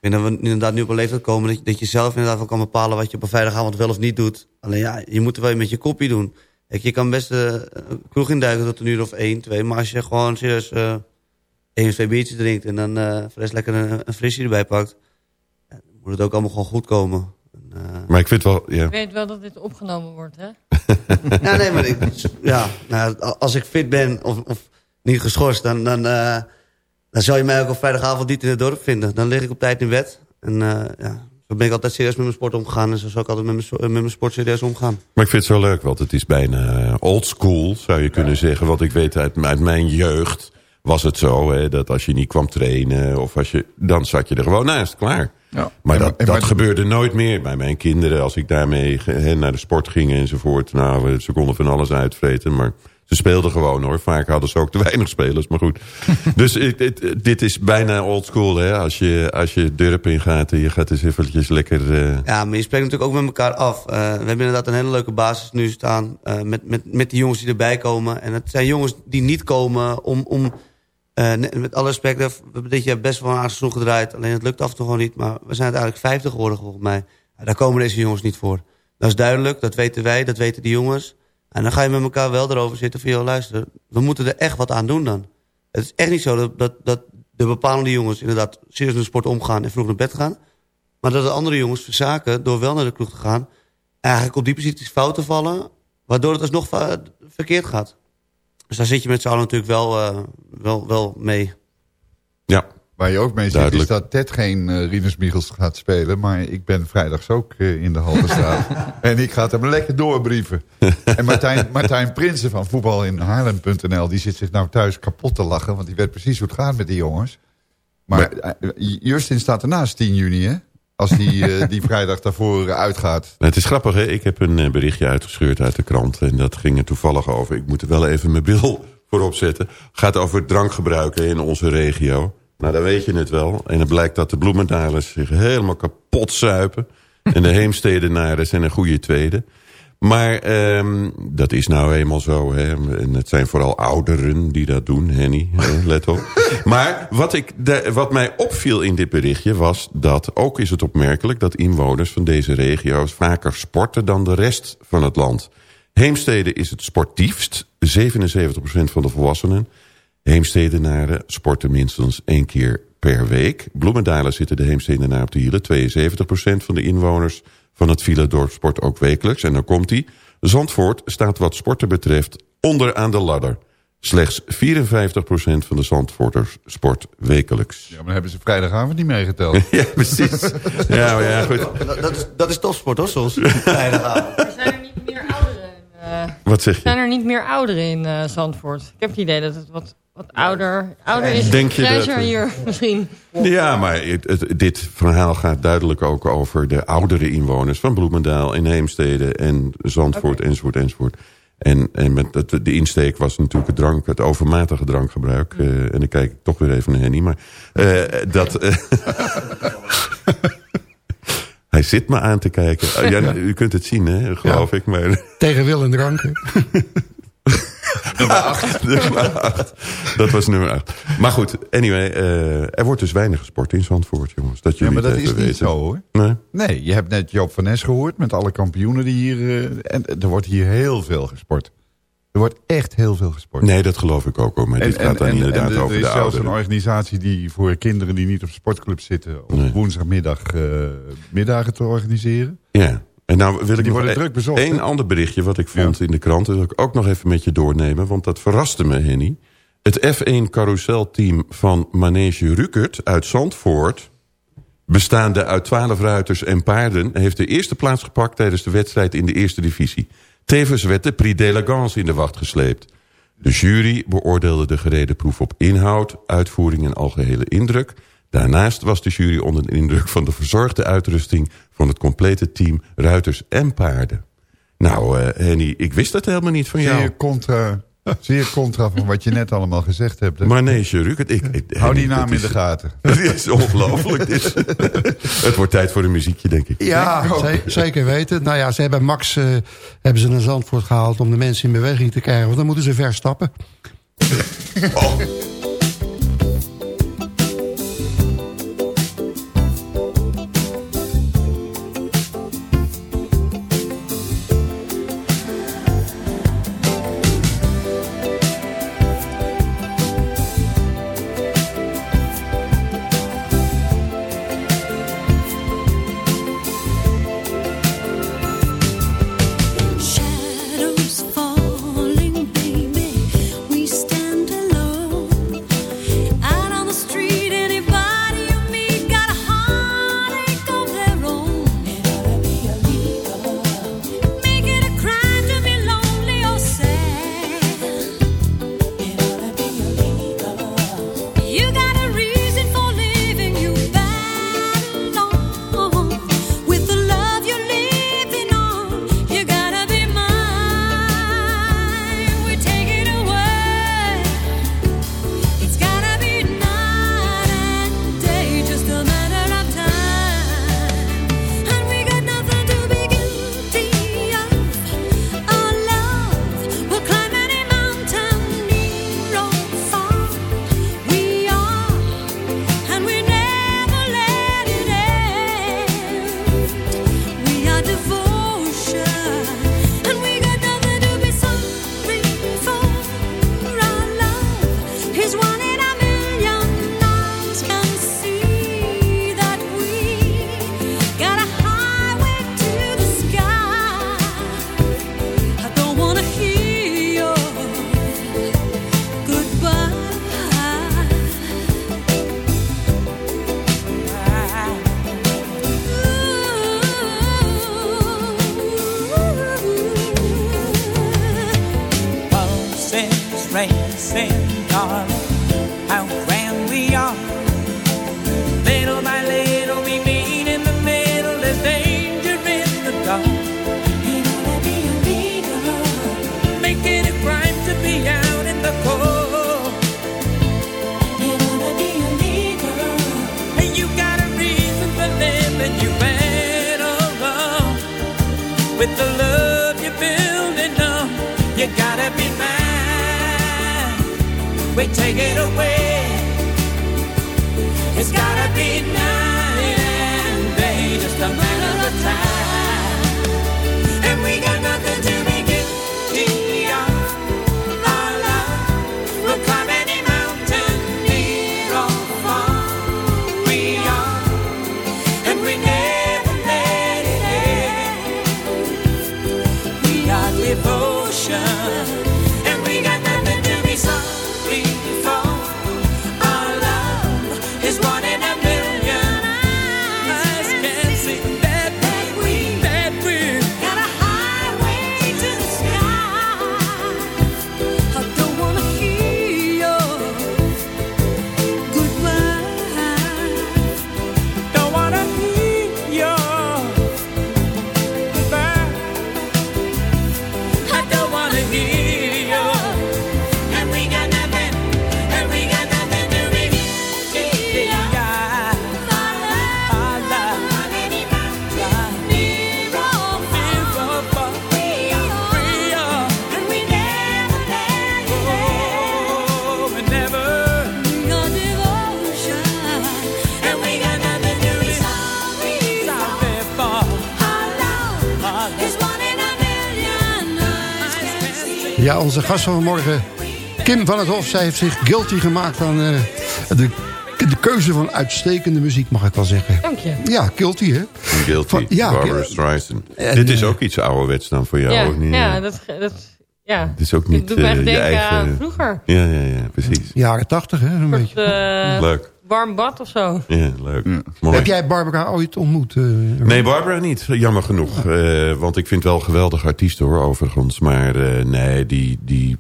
Ik denk dat we inderdaad nu op een leeftijd komen... dat je, dat je zelf inderdaad wel kan bepalen... wat je op een vrijdagavond wel of niet doet. Alleen ja, je moet er wel met je kopie doen. Kijk, je kan best eh, een kroeg induiken tot een uur of één, twee... maar als je gewoon serieus eh één of twee biertjes drinkt... en dan eh voor de rest lekker een, een frisje erbij pakt... ja, dan moet het ook allemaal gewoon goed komen. En, eh, Maar ik vind wel... Ja. Je weet wel dat dit opgenomen wordt, hè? ja, nee, maar ik, ja, nou, als ik fit ben of, of niet geschorst, dan, dan, eh, dan zal je mij ook op vrijdagavond niet in het dorp vinden. Dan lig ik op tijd in bed. En eh, ja, zo ben ik altijd serieus met mijn sport omgegaan. En zo zal ik altijd met mijn, so- met mijn sport serieus omgaan. Maar ik vind het zo leuk, want het is bijna old school, zou je kunnen zeggen. Want ik weet uit, uit mijn jeugd was het zo, hè, dat als je niet kwam trainen... of als je, dan zat je er gewoon naast, klaar. Ja. Maar En dat, en dat gebeurde nooit meer bij mijn kinderen. Als ik daarmee hè, naar de sport ging enzovoort. Nou, ze konden van alles uitvreten, maar... Ze speelden gewoon hoor. Vaak hadden ze ook te weinig spelers, maar goed. dus het- dit is bijna old school hè. Als je, als je dorp ingaat en je gaat eens eventjes lekker... eh, Ja, maar je spreekt natuurlijk ook met elkaar af. Eh, we hebben inderdaad een hele leuke basis nu staan. eh, met, met, met die jongens die erbij komen. En het zijn jongens die niet komen om... om met alle respect, we hebben dit jaar best wel een aardig seizoen gedraaid. Alleen het lukt af en toe gewoon niet. Maar we zijn uiteindelijk vijftig geworden volgens mij. Daar komen deze jongens niet voor. Dat is duidelijk, dat weten wij, dat weten die jongens. En dan ga je met elkaar wel erover zitten van... joh, luister, we moeten er echt wat aan doen dan. Het is echt niet zo dat, dat, dat de bepaalde jongens... inderdaad serieus met de sport omgaan en vroeg naar bed gaan... maar dat de andere jongens verzaken door wel naar de kroeg te gaan... eigenlijk op die posities fouten vallen... waardoor het alsnog verkeerd gaat. Dus daar zit je met z'n allen natuurlijk wel, eh, wel, wel mee. ja, Waar je ook mee zit is dat Ted geen eh Rinus Michels gaat spelen. Maar ik ben vrijdags ook eh, in de Haltestraat. en ik ga het hem lekker doorbrieven. en Martijn, Martijn Prinsen van voetbal in Haarlem.nl... die zit zich nou thuis kapot te lachen. Want die weet precies hoe het gaat met die jongens. Maar eh, Justin staat ernaast 10 juni, hè? Als die, die vrijdag daarvoor uitgaat. Nou, Het is grappig, hè? Ik heb een berichtje uitgescheurd uit de krant. En dat ging er toevallig over. Ik moet er wel even mijn bil voor opzetten. gaat over drankgebruiken in onze regio. Nou, dan weet je het wel. En het blijkt dat de bloemendalers zich helemaal kapot zuipen. En de heemstedenaren zijn een goede tweede. Maar ehm, dat is nou eenmaal zo. Hè? En het zijn vooral ouderen die dat doen, Henny. hè, Let op. Maar wat, ik, de- wat mij opviel in dit berichtje was dat... ook is het opmerkelijk dat inwoners van deze regio's... vaker sporten dan de rest van het land. Heemstede is het sportiefst. 77% van de volwassenen. Heemstedenaren sporten minstens één keer per week. Bloemendalen zitten de Heemsteenenaar op de hielen. 72% van de inwoners van het Villedorp sport ook wekelijks. En dan komt hij. Zandvoort staat wat sporten betreft onder aan de ladder. Slechts 54% van de Zandvoorters sport wekelijks. Ja, maar dan hebben ze vrijdagavond niet meegeteld. ja, precies. Ja, maar ja, goed. Dat, dat is, dat is topsport hoor, soms. Vrijdagavond. Er zijn er niet meer ouderen in, eh, Wat zeg je? zijn er niet meer ouderen in eh, Zandvoort. Ik heb het idee dat het wat, wat ouder, ouder is. Denk je dat- hier misschien. Ja, maar het, het- dit verhaal gaat duidelijk ook over de oudere inwoners van Bloemendaal en Heemstede en Zandvoort enzovoort enzovoort. En, en met het, de insteek was natuurlijk het, drank, het overmatige drankgebruik. eh, en dan kijk ik toch weer even naar Henny. Maar eh, dat... eh, hij zit me aan te kijken. Oh, ja, u kunt het zien, hè, geloof ik. Maar Tegen wil en drank. nummer 8. nummer acht. Dat was nummer 8. Maar goed, anyway, eh, er wordt dus weinig gesport in Zandvoort, jongens. Dat Ja, maar dat is niet weten. zo hoor. Nee? Nee, je hebt net Joop van Nes gehoord met alle kampioenen die hier... eh, en er wordt hier heel veel gesport. Er wordt echt heel veel gesport. Nee, dat geloof ik ook. Hoor. Maar dit gaat dan inderdaad en er over is de zelfs ouderen. een organisatie die voor kinderen die niet op sportclub zitten... op Nee. woensdagmiddag eh, middagen te organiseren. Ja. En nou wil ik Die nog e- druk bezocht, één ander berichtje wat ik vond in de krant. Dat wil ik ook nog even met je doornemen. Want dat verraste me, Henny. Het F1 carouselteam van Manege Rukert uit Zandvoort... bestaande uit 12 ruiters en paarden... heeft de eerste plaats gepakt tijdens de wedstrijd in de eerste divisie. Tevens werd de Prix d'Elegance in de wacht gesleept. De jury beoordeelde de gereden proef op inhoud, uitvoering en algehele indruk. Daarnaast was de jury onder de indruk van de verzorgde uitrusting... van het complete team ruiters en paarden. Nou, eh, Henny, ik wist dat helemaal niet van jou. Zeer contra, zeer contra van wat je net allemaal gezegd hebt. hè? Manege Rukert. Ik, ik, Hou die naam in de gaten. Dat is ongelooflijk. het wordt tijd voor een muziekje, denk ik. Ja, ze- zeker weten. Nou ja, ze hebben Max eh, hebben ze naar Zandvoort gehaald... om de mensen in beweging te krijgen. Want dan moeten ze ver stappen. Shadows You better run with the love you're building up. You gotta be mine. We take it away. Onze gast van vanmorgen, Kim van het Hof... zij heeft zich guilty gemaakt aan eh, de, de keuze van uitstekende muziek, mag ik wel zeggen. Dank je. Ja, guilty, hè? Guilty, Van- ja, Barbara. Streisand. En, Dit is eh, ook iets ouderwets dan voor jou, ja, of niet? ja, dat, dat, ja. Het is ook niet echt je eigen... aan vroeger. Ja, ja, ja, precies. Jaren tachtig, hè? Een Een beetje. Leuk. Warm bad of zo. Ja, leuk. Mooi. Heb jij Barbara ooit ontmoet? eh, Nee, Barbara niet. Jammer genoeg. Eh, want ik vind wel een geweldige artiest hoor, overigens. Maar eh, nee, die, die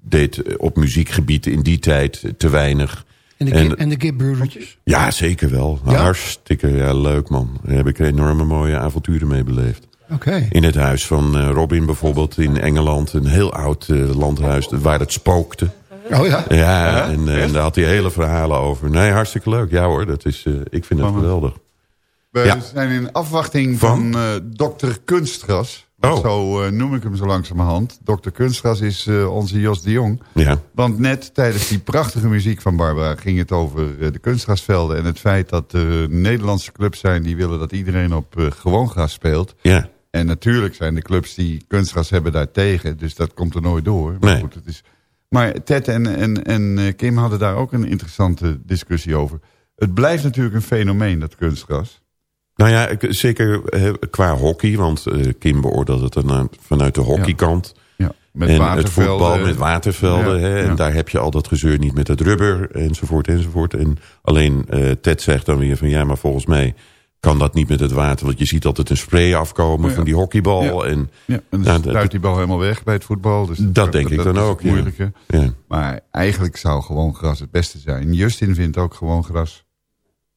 deed op muziekgebied in die tijd te weinig. En de, En- en de Gib broertjes? Ja, zeker wel. Ja? Hartstikke ja, leuk man. Daar heb ik enorme mooie avonturen mee beleefd. Oké. In het huis van eh, Robin bijvoorbeeld in Engeland. Een heel oud eh, landhuis waar het spookte. Oh ja? Ja, en, eh, en daar had hij hele verhalen over. Nee, hartstikke leuk. Ja hoor, dat is, eh, ik vind het geweldig. We Ja. zijn in afwachting van, eh dokter Kunstgras. Oh. Zo eh, noem ik hem zo langzamerhand. Dokter Kunstgras is onze Jos de Jong. Ja. Want net tijdens die prachtige muziek van Barbara... ging het over de kunstgrasvelden... en het feit dat er Nederlandse clubs zijn... die willen dat iedereen op gewoon gras speelt. Ja. En natuurlijk zijn de clubs die kunstgras hebben daar tegen. Dus dat komt er nooit door. Maar, Nee. goed, het is... maar Ted en, en, en eh, Kim hadden daar ook een interessante discussie over. Het blijft natuurlijk een fenomeen, dat kunstgras. Nou ja, zeker eh, qua hockey. Want eh, Kim beoordeelt het dan vanuit de hockeykant. Ja, met en het watervelden. voetbal met watervelden. Ja, hè, en ja. daar heb je al dat gezeur niet met het rubber. Enzovoort, enzovoort. En alleen Ted zegt dan weer van... Ja, maar volgens mij kan dat niet met het water. Want je ziet altijd een spray afkomen Ja. van die hockeybal. Ja. En, Ja, en dan Nou, stuit die bal helemaal weg bij het voetbal. Dus Dat denk ik dan ook, het ja. moeilijke. ja. Maar eigenlijk zou gewoon gras het beste zijn. Justin vindt ook gewoon gras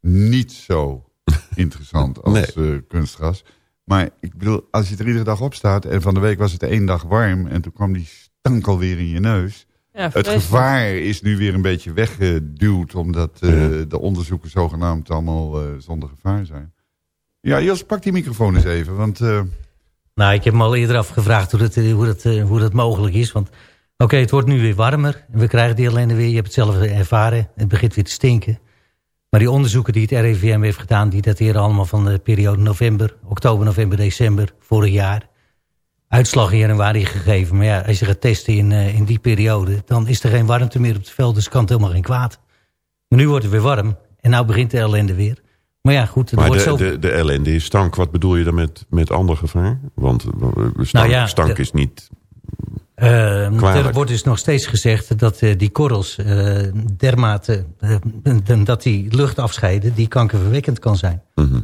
niet zo interessant als eh, kunstgras. Maar ik bedoel, als je er iedere dag op staat... en van de week was het één dag warm... en toen kwam die stank alweer in je neus... Ja, het gevaar is nu weer een beetje weggeduwd... omdat eh, de onderzoeken zogenaamd allemaal eh, zonder gevaar zijn. Ja, Jos, pak die microfoon eens even, want... eh, Nou, ik heb me al eerder afgevraagd hoe dat, eh, hoe dat, eh, hoe dat mogelijk is. Want oké, het wordt nu weer warmer. We krijgen die ellende weer. Je hebt het zelf ervaren. Het begint weer te stinken. Maar die onderzoeken die het RIVM heeft gedaan... die dateren allemaal van de periode november, oktober, november, december vorig jaar. Uitslag in januari gegeven. Maar ja, als je gaat testen in, in die periode... dan is er geen warmte meer op het veld. Dus kan het helemaal geen kwaad. Maar nu wordt het weer warm. En nou begint de ellende weer. Maar ja, goed. Er Maar wordt de, zo... de, de ellende is stank. Wat bedoel je dan met, met ander gevaar? Want eh, stank, Nou ja, stank de- is niet... Kwalijk. er wordt dus nog steeds gezegd dat eh, die korrels dermate dat die lucht afscheiden, die kankerverwekkend kan zijn. Mhm.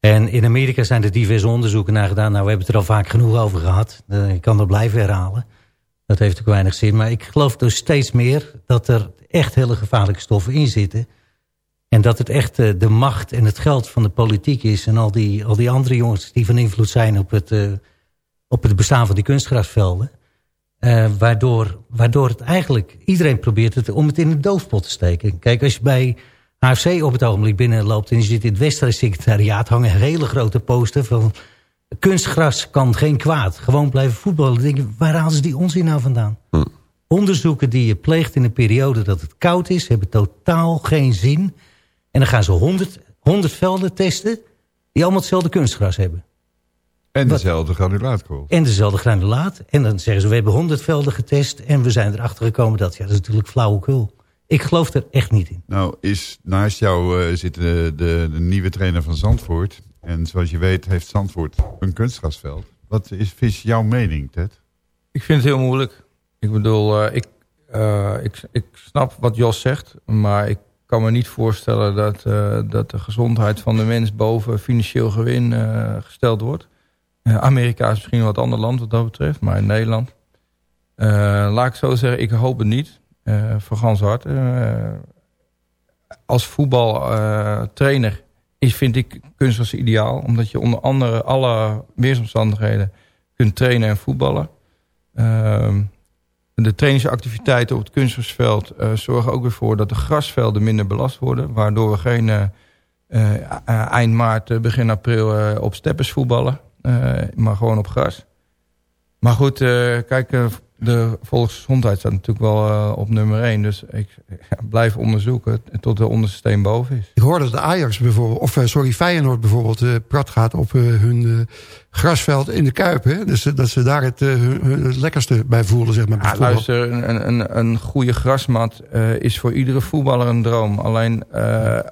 En in Amerika zijn er diverse onderzoeken naar gedaan. Nou, we hebben het er al vaak genoeg over gehad. Eh, ik kan dat blijven herhalen. Dat heeft ook weinig zin. Maar ik geloof dus steeds meer dat er echt hele gevaarlijke stoffen in zitten. En dat het echt eh, de macht en het geld van de politiek is. En al die, al die andere jongens die van invloed zijn op het, eh, op het bestaan van die kunstgrasvelden. Eh, waardoor, waardoor het eigenlijk, iedereen probeert het om het in de doofpot te steken. Kijk, als je bij HFC op het ogenblik binnenloopt en je zit in het Westerse-secretariaat, hangen hele grote poster van kunstgras kan geen kwaad. Gewoon blijven voetballen. Dan denk je, waar halen ze die onzin nou vandaan? Onderzoeken die je pleegt in een periode dat het koud is, hebben totaal geen zin. En dan gaan ze 100, 100 velden testen die allemaal hetzelfde kunstgras hebben. en dezelfde granulaatkool. En dezelfde granulaat. En dan zeggen ze, we hebben 100 velden getest en we zijn erachter gekomen dat, ja, dat is natuurlijk flauwekul. Ik geloof er echt niet in. Nou, is naast jou eh, zit de, de, de nieuwe trainer van Zandvoort. En zoals je weet heeft Zandvoort een kunstgrasveld. Wat is, is jouw mening, Ted? Ik vind het heel moeilijk. Ik bedoel, eh, ik, eh, ik, ik snap wat Jos zegt. Maar ik kan me niet voorstellen dat, eh, dat de gezondheid van de mens boven financieel gewin eh, gesteld wordt. Eh, Amerika is misschien wat ander land wat dat betreft. Maar in Nederland. laat ik zo zeggen, ik hoop het niet. voor gans hart. Eh, als voetbaltrainer is, vind ik kunstgras ideaal. Omdat je onder andere alle weersomstandigheden kunt trainen en voetballen. De trainingsactiviteiten op het kunstgrasveld eh, zorgen ook weer voor dat de grasvelden minder belast worden. Waardoor we geen eh, eh, eind maart, begin april op steppers voetballen. maar gewoon op gras. Maar goed, kijk, de volksgezondheid staat natuurlijk wel eh, op nummer 1. Dus ik ja, blijf onderzoeken tot de onderste steen boven is. Ik hoorde dat de Ajax bijvoorbeeld, of eh, sorry, Feyenoord bijvoorbeeld, eh, prat gaat op hun grasveld in de Kuip. Hè? Dus dat ze daar het, lekkerste bij voelen, zeg maar. Ja, luister, een, een, een goede grasmat is voor iedere voetballer een droom. Alleen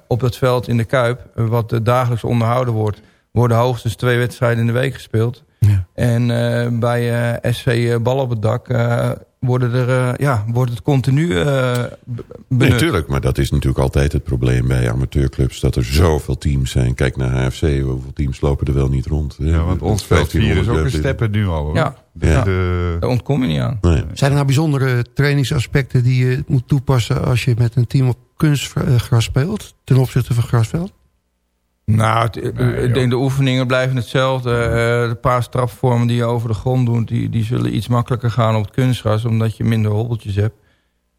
op het veld in de Kuip, wat dagelijks onderhouden wordt... worden hoogstens twee wedstrijden in de week gespeeld. En eh, bij eh, SV eh, Bal op het dak eh, worden er, ja, wordt het continu eh, b- Nee, maar dat is natuurlijk altijd het probleem bij amateurclubs. Dat er zoveel teams zijn. Kijk naar HFC, hoeveel teams lopen er wel niet rond. Ja, want ons veld 4 is ook een steppen nu al. Hoor. Ja, Dus, ja. eh, daar ontkom je niet aan. Nee. Zijn er nou bijzondere trainingsaspecten die je moet toepassen als je met een team op kunstgras speelt, ten opzichte van grasveld? Nou, het- ik denk de oefeningen blijven hetzelfde. Eh, de paar strafvormen die je over de grond doet... Die, die zullen iets makkelijker gaan op het kunstgras... omdat je minder hobbeltjes hebt.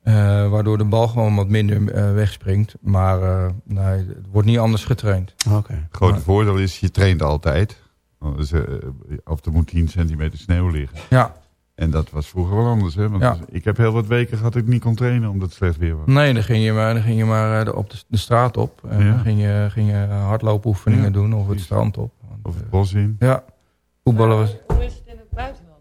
Eh, waardoor de bal gewoon wat minder eh, wegspringt. Maar eh, nee, het wordt niet anders getraind. Oké. Het grote voordeel is, je traint altijd. Eh, of er moet 10 centimeter sneeuw liggen. Ja. En dat was vroeger wel anders. Hè? Want Ja. ik heb heel wat weken gehad dat ik niet kon trainen omdat het slecht weer was. Nee, dan ging je maar, dan ging je maar eh, de, op de, de straat op. En Ja. dan ging je, ging je hardloopoefeningen Ja, doen of het strand op. Of het bos in. Ja, voetballen was... Hoe is het in het buitenland?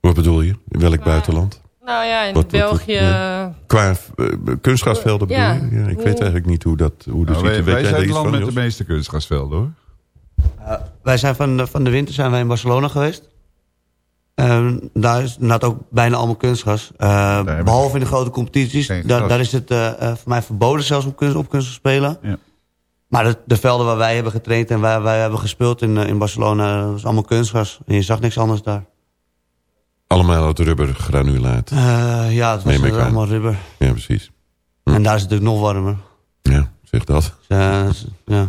Wat bedoel je? In welk buitenland? Nou ja, in Wat- wat- wat- België... ja. Qua eh, kunstgrasvelden bedoel Ja. je? Ja, ik Hoe- weet eigenlijk niet hoe dat hoe de Nou, wij, situatie... wij jij zijn het land van, met de meeste kunstgrasvelden hoor. Uh, wij zijn van, de- van de winter zijn wij in Barcelona geweest. Ehm, daar is inderdaad ook bijna allemaal kunstgras. Uh, behalve in de grote competities. Daar, is het uh, uh, voor mij verboden zelfs om kunst, op kunst te spelen. Ja. Maar de, de velden waar wij hebben getraind en waar wij hebben gespeeld in, uh, in Barcelona... dat was allemaal kunstgras. En je zag niks anders daar. Allemaal uit rubbergranulaat. Uh, ja, het was allemaal rubber. Ja, precies. En daar is het natuurlijk nog warmer. Ja, zeg dat. Dus, ja.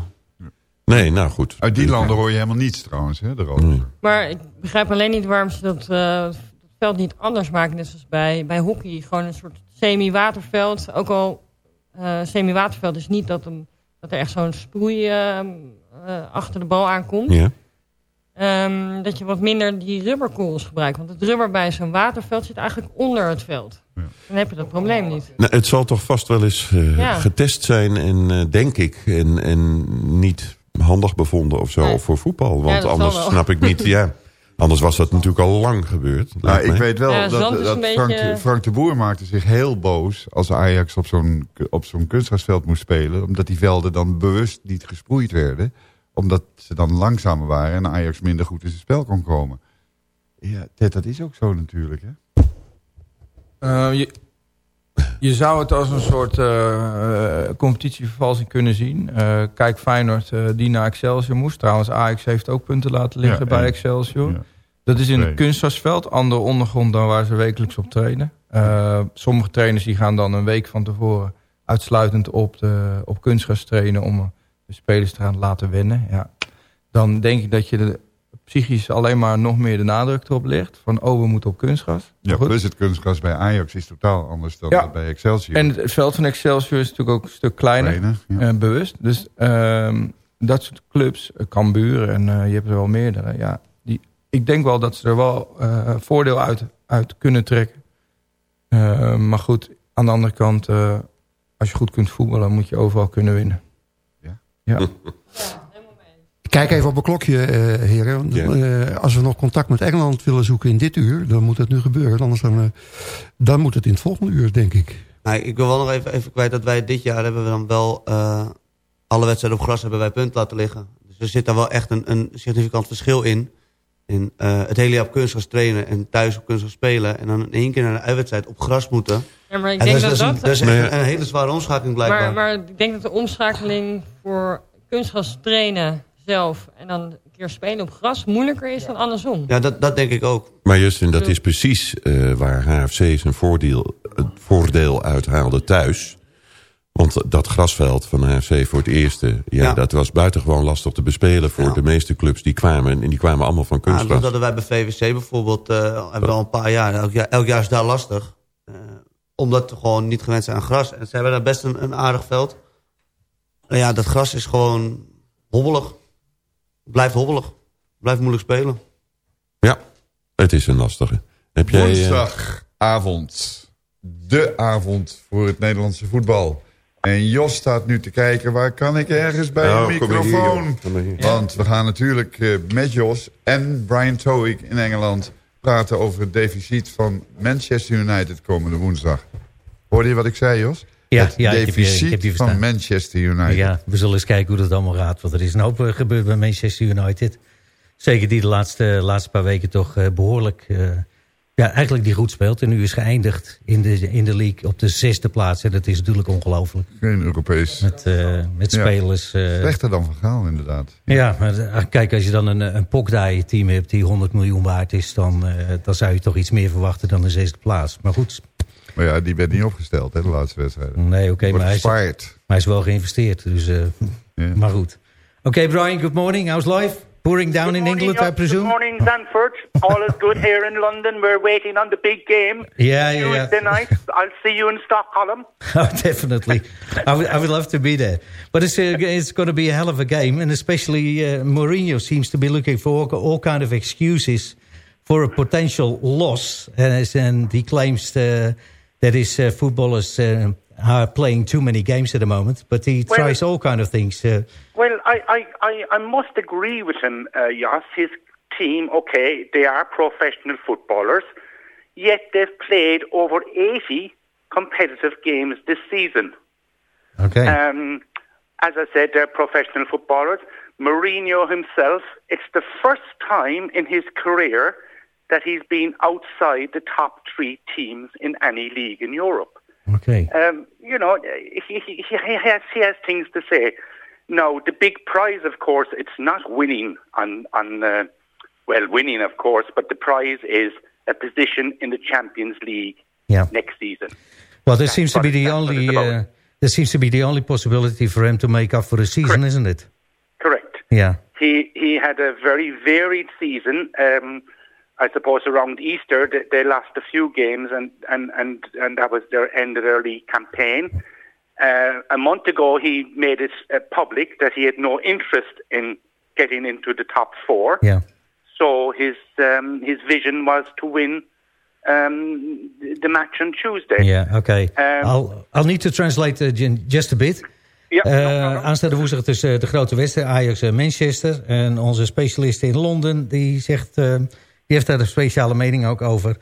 Nee, nou goed. Uit die landen hoor je helemaal niets trouwens. Hè, erover. Maar ik begrijp alleen niet waarom ze dat eh, het veld niet anders maken. Net zoals bij, bij hockey. Gewoon een soort semi-waterveld. Ook al uh, semi-waterveld is niet dat, een, dat er echt zo'n sproei uh, achter de bal aankomt. Ja. Um, dat je wat minder die rubberkorrels gebruikt. Want het rubber bij zo'n waterveld zit eigenlijk onder het veld. Ja. Dan heb je dat probleem niet. Nou, het zal toch vast wel eens uh, ja. getest zijn, en, uh, denk ik. En, en niet handig bevonden of zo nee. voor voetbal. Want ja, anders snap ik niet... ja, anders was dat natuurlijk al lang gebeurd. Nou, ik weet wel ja, dat, dat Frank, beetje... Frank, de Boer maakte zich heel boos... als Ajax op zo'n zo'n kunstgrasveld moest spelen. Omdat die velden dan bewust niet gesproeid werden omdat ze dan langzamer waren en Ajax minder goed in zijn spel kon komen. Ja, Ted, dat is ook zo natuurlijk, hè? Uh, je, je zou het als een soort uh, competitievervalsing kunnen zien. Uh, kijk, Feyenoord die naar Excelsior moest. Trouwens, Ajax heeft ook punten laten liggen ja, bij Excelsior. Ja. Dat is in een kunstgrasveld, andere ondergrond dan waar ze wekelijks op trainen. sommige trainers die gaan dan een week van tevoren uitsluitend op, de, op kunstgras trainen... om de spelers te gaan laten wennen. Ja. Dan denk ik dat je de, psychisch alleen maar nog meer de nadruk erop legt. Van, oh, we moeten op kunstgras. Ja, plus het kunstgras bij Ajax is totaal anders dan ja. bij Excelsior. En het veld van Excelsior is natuurlijk ook een stuk kleiner. ja. uh, bewust. Dus uh, dat soort clubs, uh, Cambuur en uh, je hebt er wel meerdere. Ja, die, ik denk wel dat ze er wel voordeel uit, uit kunnen trekken. Uh, maar goed, aan de andere kant... Als je goed kunt voetballen, moet je overal kunnen winnen. Ja. Kijk even op mijn klokje, uh, heren. Ja. Uh, als we nog contact met Engeland willen zoeken in dit uur... dan moet dat nu gebeuren. Anders dan, uh, dan moet het in het volgende uur, denk ik. Nou, ik wil wel nog even, even kwijt dat wij dit jaar... hebben we dan wel alle wedstrijden op gras hebben wij punt laten liggen. Dus er zit daar wel echt een, een significant verschil in. in, eh, het hele jaar op kunstgras trainen en thuis op kunstgras spelen... en dan in één keer naar een uitwedstrijd op gras moeten... Ja, maar ik En denk dat, is- dat is dat... een, dat is echt een, een hele zware omschakeling blijkbaar. maar, maar ik denk dat de omschakeling voor kunstgras trainen zelf... en dan een keer spelen op gras moeilijker is dan andersom. Ja, dat, dat denk ik ook. Maar Justin, dat is precies eh, waar HFC zijn voordeel, het voordeel uithaalde thuis. Want dat grasveld van HFC voor het eerste... Ja, Ja. dat was buitengewoon lastig te bespelen voor de meeste clubs die kwamen. En die kwamen allemaal van Ja, dat kunstgras. hadden wij bij VWC bijvoorbeeld eh hebben we al een paar jaar. Elk, jaar. elk jaar is daar lastig. Eh, omdat we gewoon niet gewend zijn aan gras. En ze hebben daar best een, een aardig veld. Maar ja, dat gras is gewoon hobbelig. Blijft hobbelig. Blijft moeilijk spelen. Ja, het is een lastige. Heb jij, eh, Woensdagavond. De avond voor het Nederlandse voetbal. En Jos staat nu te kijken, waar kan ik ergens bij Nou, een hier, microfoon? hier. Want we gaan natuurlijk eh, met Jos en Brian Toik in Engeland... praten over het deficit van Manchester United komende woensdag. Hoorde je wat ik zei, Jos? Ja, ja, ik heb je- heb van. Manchester United. Ja, we zullen eens kijken hoe dat allemaal gaat. Want er is een hoop eh, gebeurd bij Manchester United. Zeker die de laatste, laatste paar weken toch eh, behoorlijk... eh, ja, eigenlijk die goed speelt. En nu is geëindigd in de, in de league op de zesde plaats. En dat is natuurlijk ongelooflijk. Geen Europees. Met, eh, met Ja. spelers... eh, Slechter dan Van Gaal, inderdaad. Ja, maar eh, kijk, als je dan een, een Pokdai-team hebt die 100 miljoen waard is... Dan, eh, dan zou je toch iets meer verwachten dan een zesde plaats. Maar goed, Maar ja, die werd niet opgesteld, hè, de laatste wedstrijd. nee, oké, maar, hij is- maar hij is wel geïnvesteerd. Dus, eh, Maar goed. Oké, Brian, good morning. How's life? Pouring down in England, I presume? Good morning, Sanford. All is good here in London. We're waiting on the big game. Yeah, yeah, yeah. Tuesday night. I'll see you in Stockholm. Oh, definitely. I would, I would love to be there. But it's, uh, it's going to be a hell of a game. And especially uh, Mourinho seems to be looking for all, all kind of excuses for a potential loss. As, and he claims uh, that his uh, footballers uh, are playing too many games at the moment. But he Well- tries all kind of things. Uh, Well, I, I, I, I must agree with him, uh, Jos. His team, okay, they are professional footballers, yet they've played over 80 competitive games this season. okay. Um, as I said, they're professional footballers. Mourinho himself, it's the first time in his career that he's been outside the top three teams in any league in Europe. okay. Um, you know, he, he, he, has, he has things to say. Now, the big prize, of course, it's not winning on, on uh, well, winning, of course, but the prize is a position in the Champions League Yeah. next season. Well, there seems to be the only... Uh, there seems to be the only possibility for him to make up for the season, isn't it? Correct. Yeah. He he had a very varied season. Um, I suppose around Easter they, they lost a few games, and, and, and, and that was their end of their league campaign. Uh, a month ago, he made it uh, public that he had no interest in getting into the top four. Yeah. So his um, his vision was to win um, the- match on Tuesday. Yeah, okay. Um, I'll, I'll need to translate uh, just a bit. Eh, aanstaande woensdag dus eh, de grote wedstrijd Ajax en Manchester. En onze specialist in Londen, die, zegt, die heeft daar een speciale mening ook over.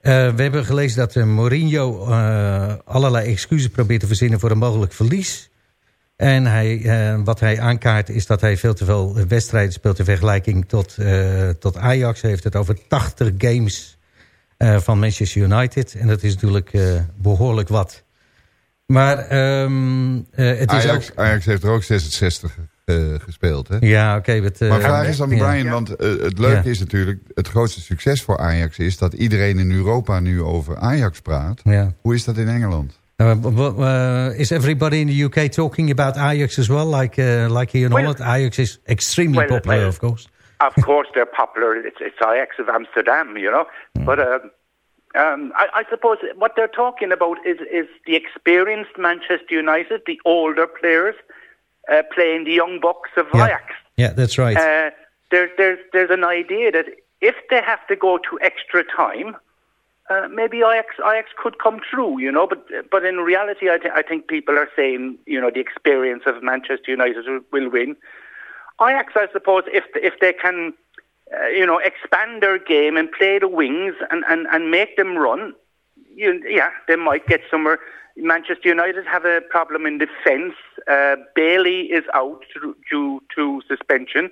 Eh, we hebben gelezen dat eh, Mourinho eh, allerlei excuses probeert te verzinnen voor een mogelijk verlies. En hij, wat hij aankaart is dat hij veel te veel wedstrijden speelt in vergelijking tot, tot Ajax. Hij heeft het over 80 games van Manchester United. En dat is natuurlijk eh, behoorlijk wat. Maar ehm, eh, het is Ajax, ook... Ajax heeft er ook 66 eh, gespeeld, hè? Ja, oké. eh, Maar de vraag is ja. Brian, want eh, het leuke Ja. is natuurlijk... het grootste succes voor Ajax is dat iedereen in Europa nu over Ajax praat. Ja. Hoe is dat in Engeland? Uh, uh, is everybody in the UK talking about Ajax as well, like uh, like here in Holland? Ajax is extremely well, popular, well, of course. of course they're popular. It's, it's Ajax of Amsterdam, you know. But um, um, I, I suppose what they're talking about is is the experienced Manchester United, the older players uh, playing the young bucks of Ajax. Yeah, that's right. Uh, there's there's there's an idea that if they have to go to extra time, uh, maybe Ajax Ajax could come through, you know. But but in reality, I, th- I think people are saying, you know, the experience of Manchester United will, will win. Ajax, I suppose, if if they can, uh, you know, expand their game and play the wings and, and, and make them run, you, yeah, they might get somewhere. Manchester United have a problem in defence. Uh, Bailey is out due- to suspension.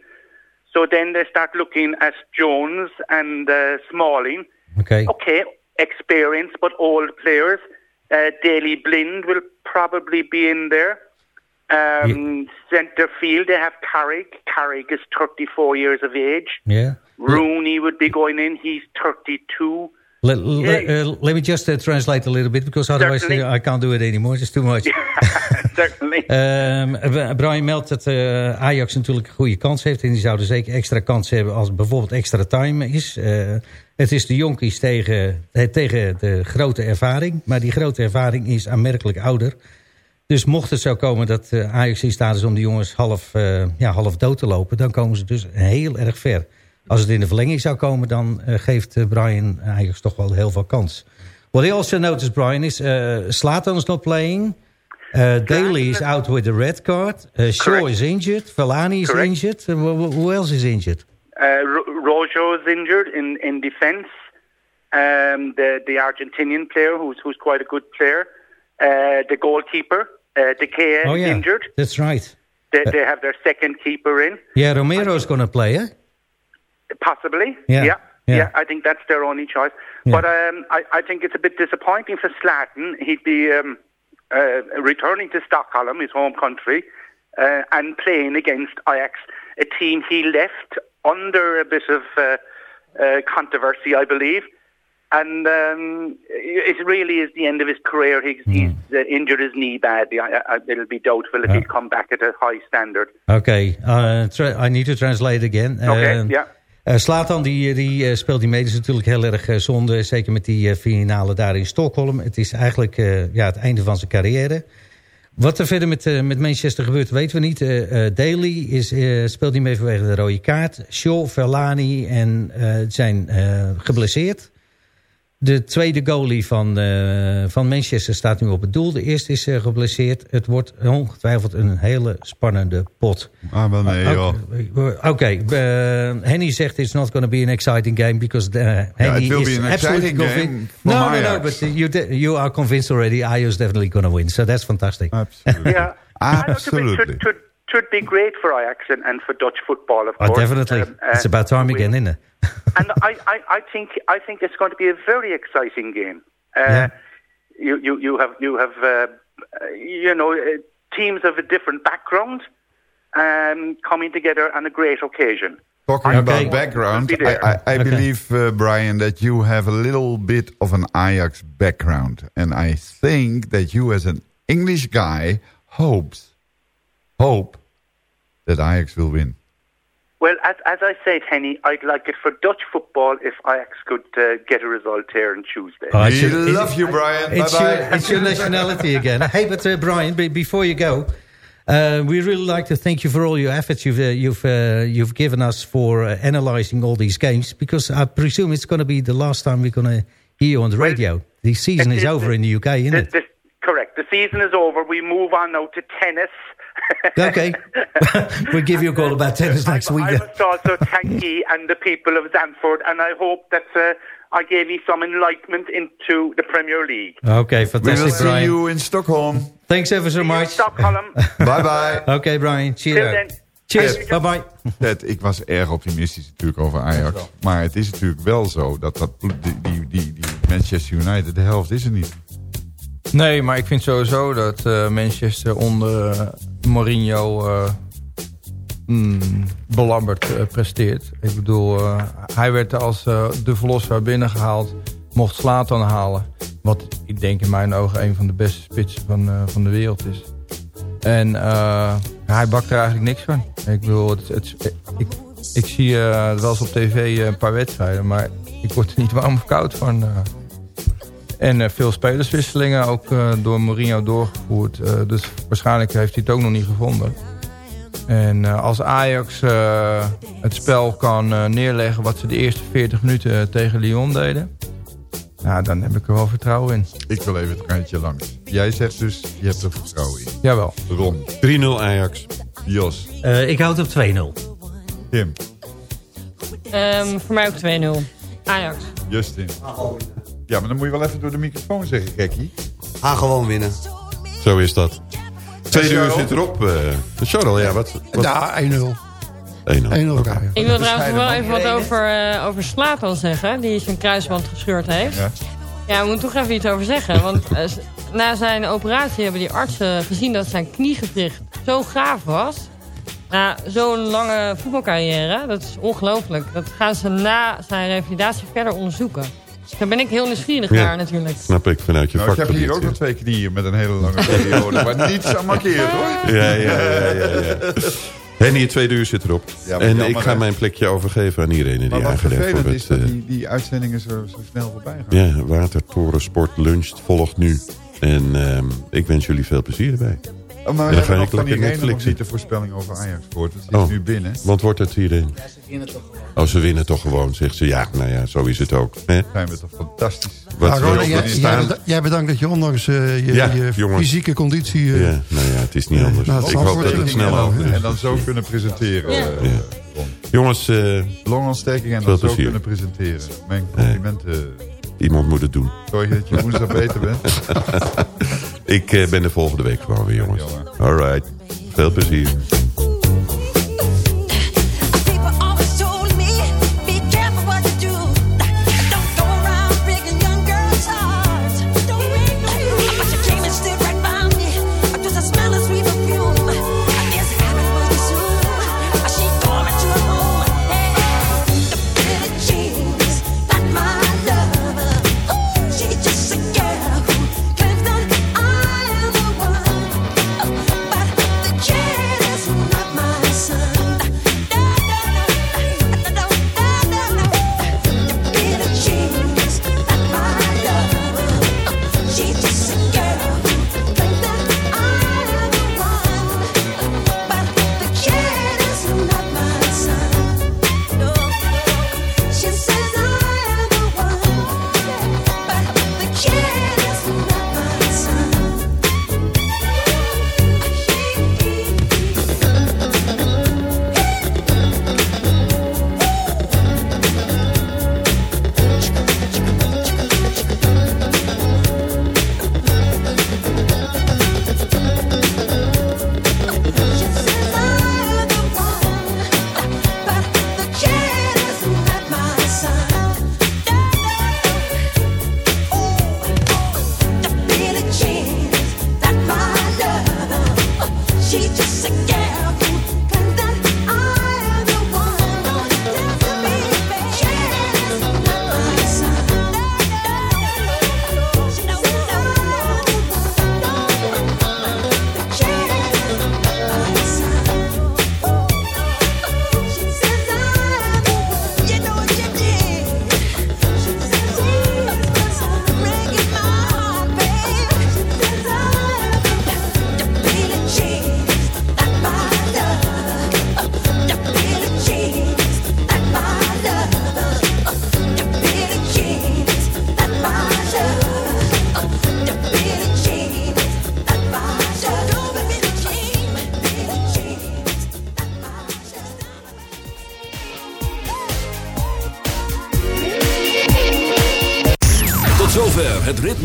So then they start looking at Jones and uh, Smalling. Okay. Okay, experienced but old players. Uh, Daly Blind will probably be in there. Um, Centre field, they have Carrick. Carrick is 34 years of age. Yeah. Rooney would be going in. He's 32. Let, let, uh, let me just uh, translate a little bit, because otherwise Certainly. uh, I can't do it anymore. It's too much. Certainly. Ehm, Brian meldt dat eh, Ajax natuurlijk een goede kans heeft. En die zouden zeker extra kans hebben als bijvoorbeeld extra time is. Het is de jonkies tegen, eh, tegen de grote ervaring. Maar die grote ervaring is aanmerkelijk ouder. Dus mocht het zo komen dat eh, Ajax in staat is om die jongens half, eh, ja, half dood te lopen... dan komen ze dus heel erg ver. Als het in de verlenging zou komen, dan eh, geeft eh, Brian Ajax toch wel heel veel kans. What I also noticed, Brian, is uh, Slatan is not playing. Uh, Daly is out with a red card. Uh, Shaw is injured. Vellani is Correct. injured. Uh, who, else is injured? Uh, Ro- Rojo is injured in, in defence. Um, the the Argentinian player, who's who's quite a good player. Uh, the goalkeeper, uh, De Gea, oh is yeah, injured. that's right. They, they have their second keeper in, Yeah, Romero's going to play, eh? Possibly. Yeah, yeah, yeah. I think that's their only choice. Yeah. But um, I, I think it's a bit disappointing for Slatten. He'd be um, uh, returning to Stockholm, his home country, uh, and playing against Ajax, a team he left under a bit of uh, uh, controversy, I believe. And um, it really is the end of his career. He's, he's uh, injured his knee badly. I, I, it'll be doubtful if Yeah. he'd come back at a high standard. Okay, uh, I need to translate again. Okay, Uh, uh, Slatan die, die uh, speelt die mee. Dat is natuurlijk heel erg uh, zonde. Zeker met die finale daar in Stockholm. Het is eigenlijk ja, het einde van zijn carrière. Wat er verder met, met Manchester gebeurt, weten we niet. Daly is, speelt niet mee vanwege de rode kaart. Shaw, Verlani en zijn geblesseerd. De tweede goalie van, uh, van Manchester staat nu op het doel. De eerste is uh, geblesseerd. Het wordt ongetwijfeld een hele spannende pot. Ah, wel nee, joh. Oké, okay, uh, Henny zegt it's not going to be an exciting game because uh, Henny it will is absolutely exciting convinced. No, no, no, but you you are convinced already. Ajax definitely going to win, so that's fantastic. Absolutely. Yeah. Absolutely. It should, should be great for Ajax and, and for Dutch football, of Oh, course. definitely, Um, uh, it's about time we- again, isn't it? and I, I, I think I think it's going to be a very exciting game. Uh, Yeah. You you you have you have uh, you know uh, teams of a different background um, coming together on a great occasion. Talking I about background, be. I, I, I Okay. believe, uh, Brian, that you have a little bit of an Ajax background. And I think that you as an English guy hopes, hope that Ajax will win. Well, as, as I said, Henny, I'd like it for Dutch football if Ajax could uh, get a result here on Tuesday. Oh, We love you, Brian. It's Bye-bye. your, it's your nationality again. Hey, but uh, Brian, before you go, uh, we really like to thank you for all your efforts you've uh, you've uh, you've given us for uh, analyzing all these games. Because I presume it's going to be the last time we're going to hear you on the radio. The season it is is- over in the UK, isn't The- it? the- correct. The season is over. We move on now to tennis. Okay, we'll give you a call about tennis next week. I must also thank you and the people of Zanford, and I hope that uh, I gave you some enlightenment into the Premier League. Okay, We will fantastic, see Brian. you in Stockholm. Thanks ever so much. Stockholm. Bye-bye. Okay, Brian. Cheers. Cheers. Bye bye. Ted, ik was erg optimistisch natuurlijk over Ajax. Maar het is natuurlijk wel zo dat, dat die, die, die, die Manchester United, de helft is er niet. Nee, maar ik vind sowieso dat eh, Manchester onder eh, Mourinho mm, belabberd presteert. Ik bedoel, hij werd als de verlosser binnengehaald, mocht Slatan halen. Wat ik denk in mijn ogen een van de beste spitsen van, van de wereld is. En hij bakt er eigenlijk niks van. Ik bedoel, het, het, ik, ik zie wel eens op tv een paar wedstrijden, maar ik word er niet warm of koud van. En eh, veel spelerswisselingen ook eh, door Mourinho doorgevoerd. Eh, dus waarschijnlijk heeft hij het ook nog niet gevonden. En eh, als Ajax eh, het spel kan eh, neerleggen wat ze de eerste 40 minuten tegen Lyon deden... Nou, dan heb ik er wel vertrouwen in. Ik wil even het randje langs. Jij zegt dus, je hebt er vertrouwen in. Jawel. Ron. 3-0 Ajax. Jos. Uh, ik houd op 2-0. Tim. Ehm, voor mij ook 2-0. Ajax. Justin. Ja, maar dan moet je wel even door de microfoon zeggen, gekkie. Ga gewoon winnen. Zo is dat. Tweede uur zit erop. eh Charles, ja, wat? wat Ja, 1-0. 1-0. 1-0 voor Ajax. Ik wil trouwens wel even wat over, eh over Slatan zeggen. Die zijn kruisband gescheurd heeft. Ja. Ja, we moeten toch even iets over zeggen. Want eh, na zijn operatie hebben die artsen gezien dat zijn kniegewricht zo gaaf was. Na zo'n lange voetbalcarrière, dat is ongelooflijk. Dat gaan ze na zijn revalidatie verder onderzoeken. Dus daar ben ik heel nieuwsgierig Ja. naar natuurlijk. Snap ik vanuit je Nou, ik heb hier ook nog twee knieën met een hele lange periode. waar niets aan markeert hoor. Ja, ja, ja, ja, ja. Henny, het tweede uur zit erop. Ja, maar en ik ga mijn plekje overgeven aan iedereen die Maar wat aangelegd wordt. is dat eh, die, die uitzendingen zo, zo snel voorbij gaan. Ja, Watertoren Sport Lunch volgt nu. En ehm, ik wens jullie veel plezier erbij. Oh, maar we dan ga hebben nog ik van lekker Netflixen. niet de voorspelling over Ajax gehoord. Dus die is Oh, nu binnen. Want wordt het hierin? Oh, ze winnen toch gewoon, zegt ze. Ja, nou ja, zo is het ook. Hè? Zijn we toch fantastisch. Wat Nou, jij, staan? bedankt dat je ondanks eh, je, Ja, je fysieke conditie... eh, Ja, nou ja, het is niet anders. nou, het ik hoop dat het snel over is. En dan zo kunnen presenteren. Ja. eh, Ja. Jongens, eh, Longontsteking en dan zo plezier. kunnen presenteren. Mijn complimenten. Iemand moet het doen. Zorg dat je woensdag beter bent. Ik eh, ben de volgende week gewoon weer, jongens. Alright. Veel plezier.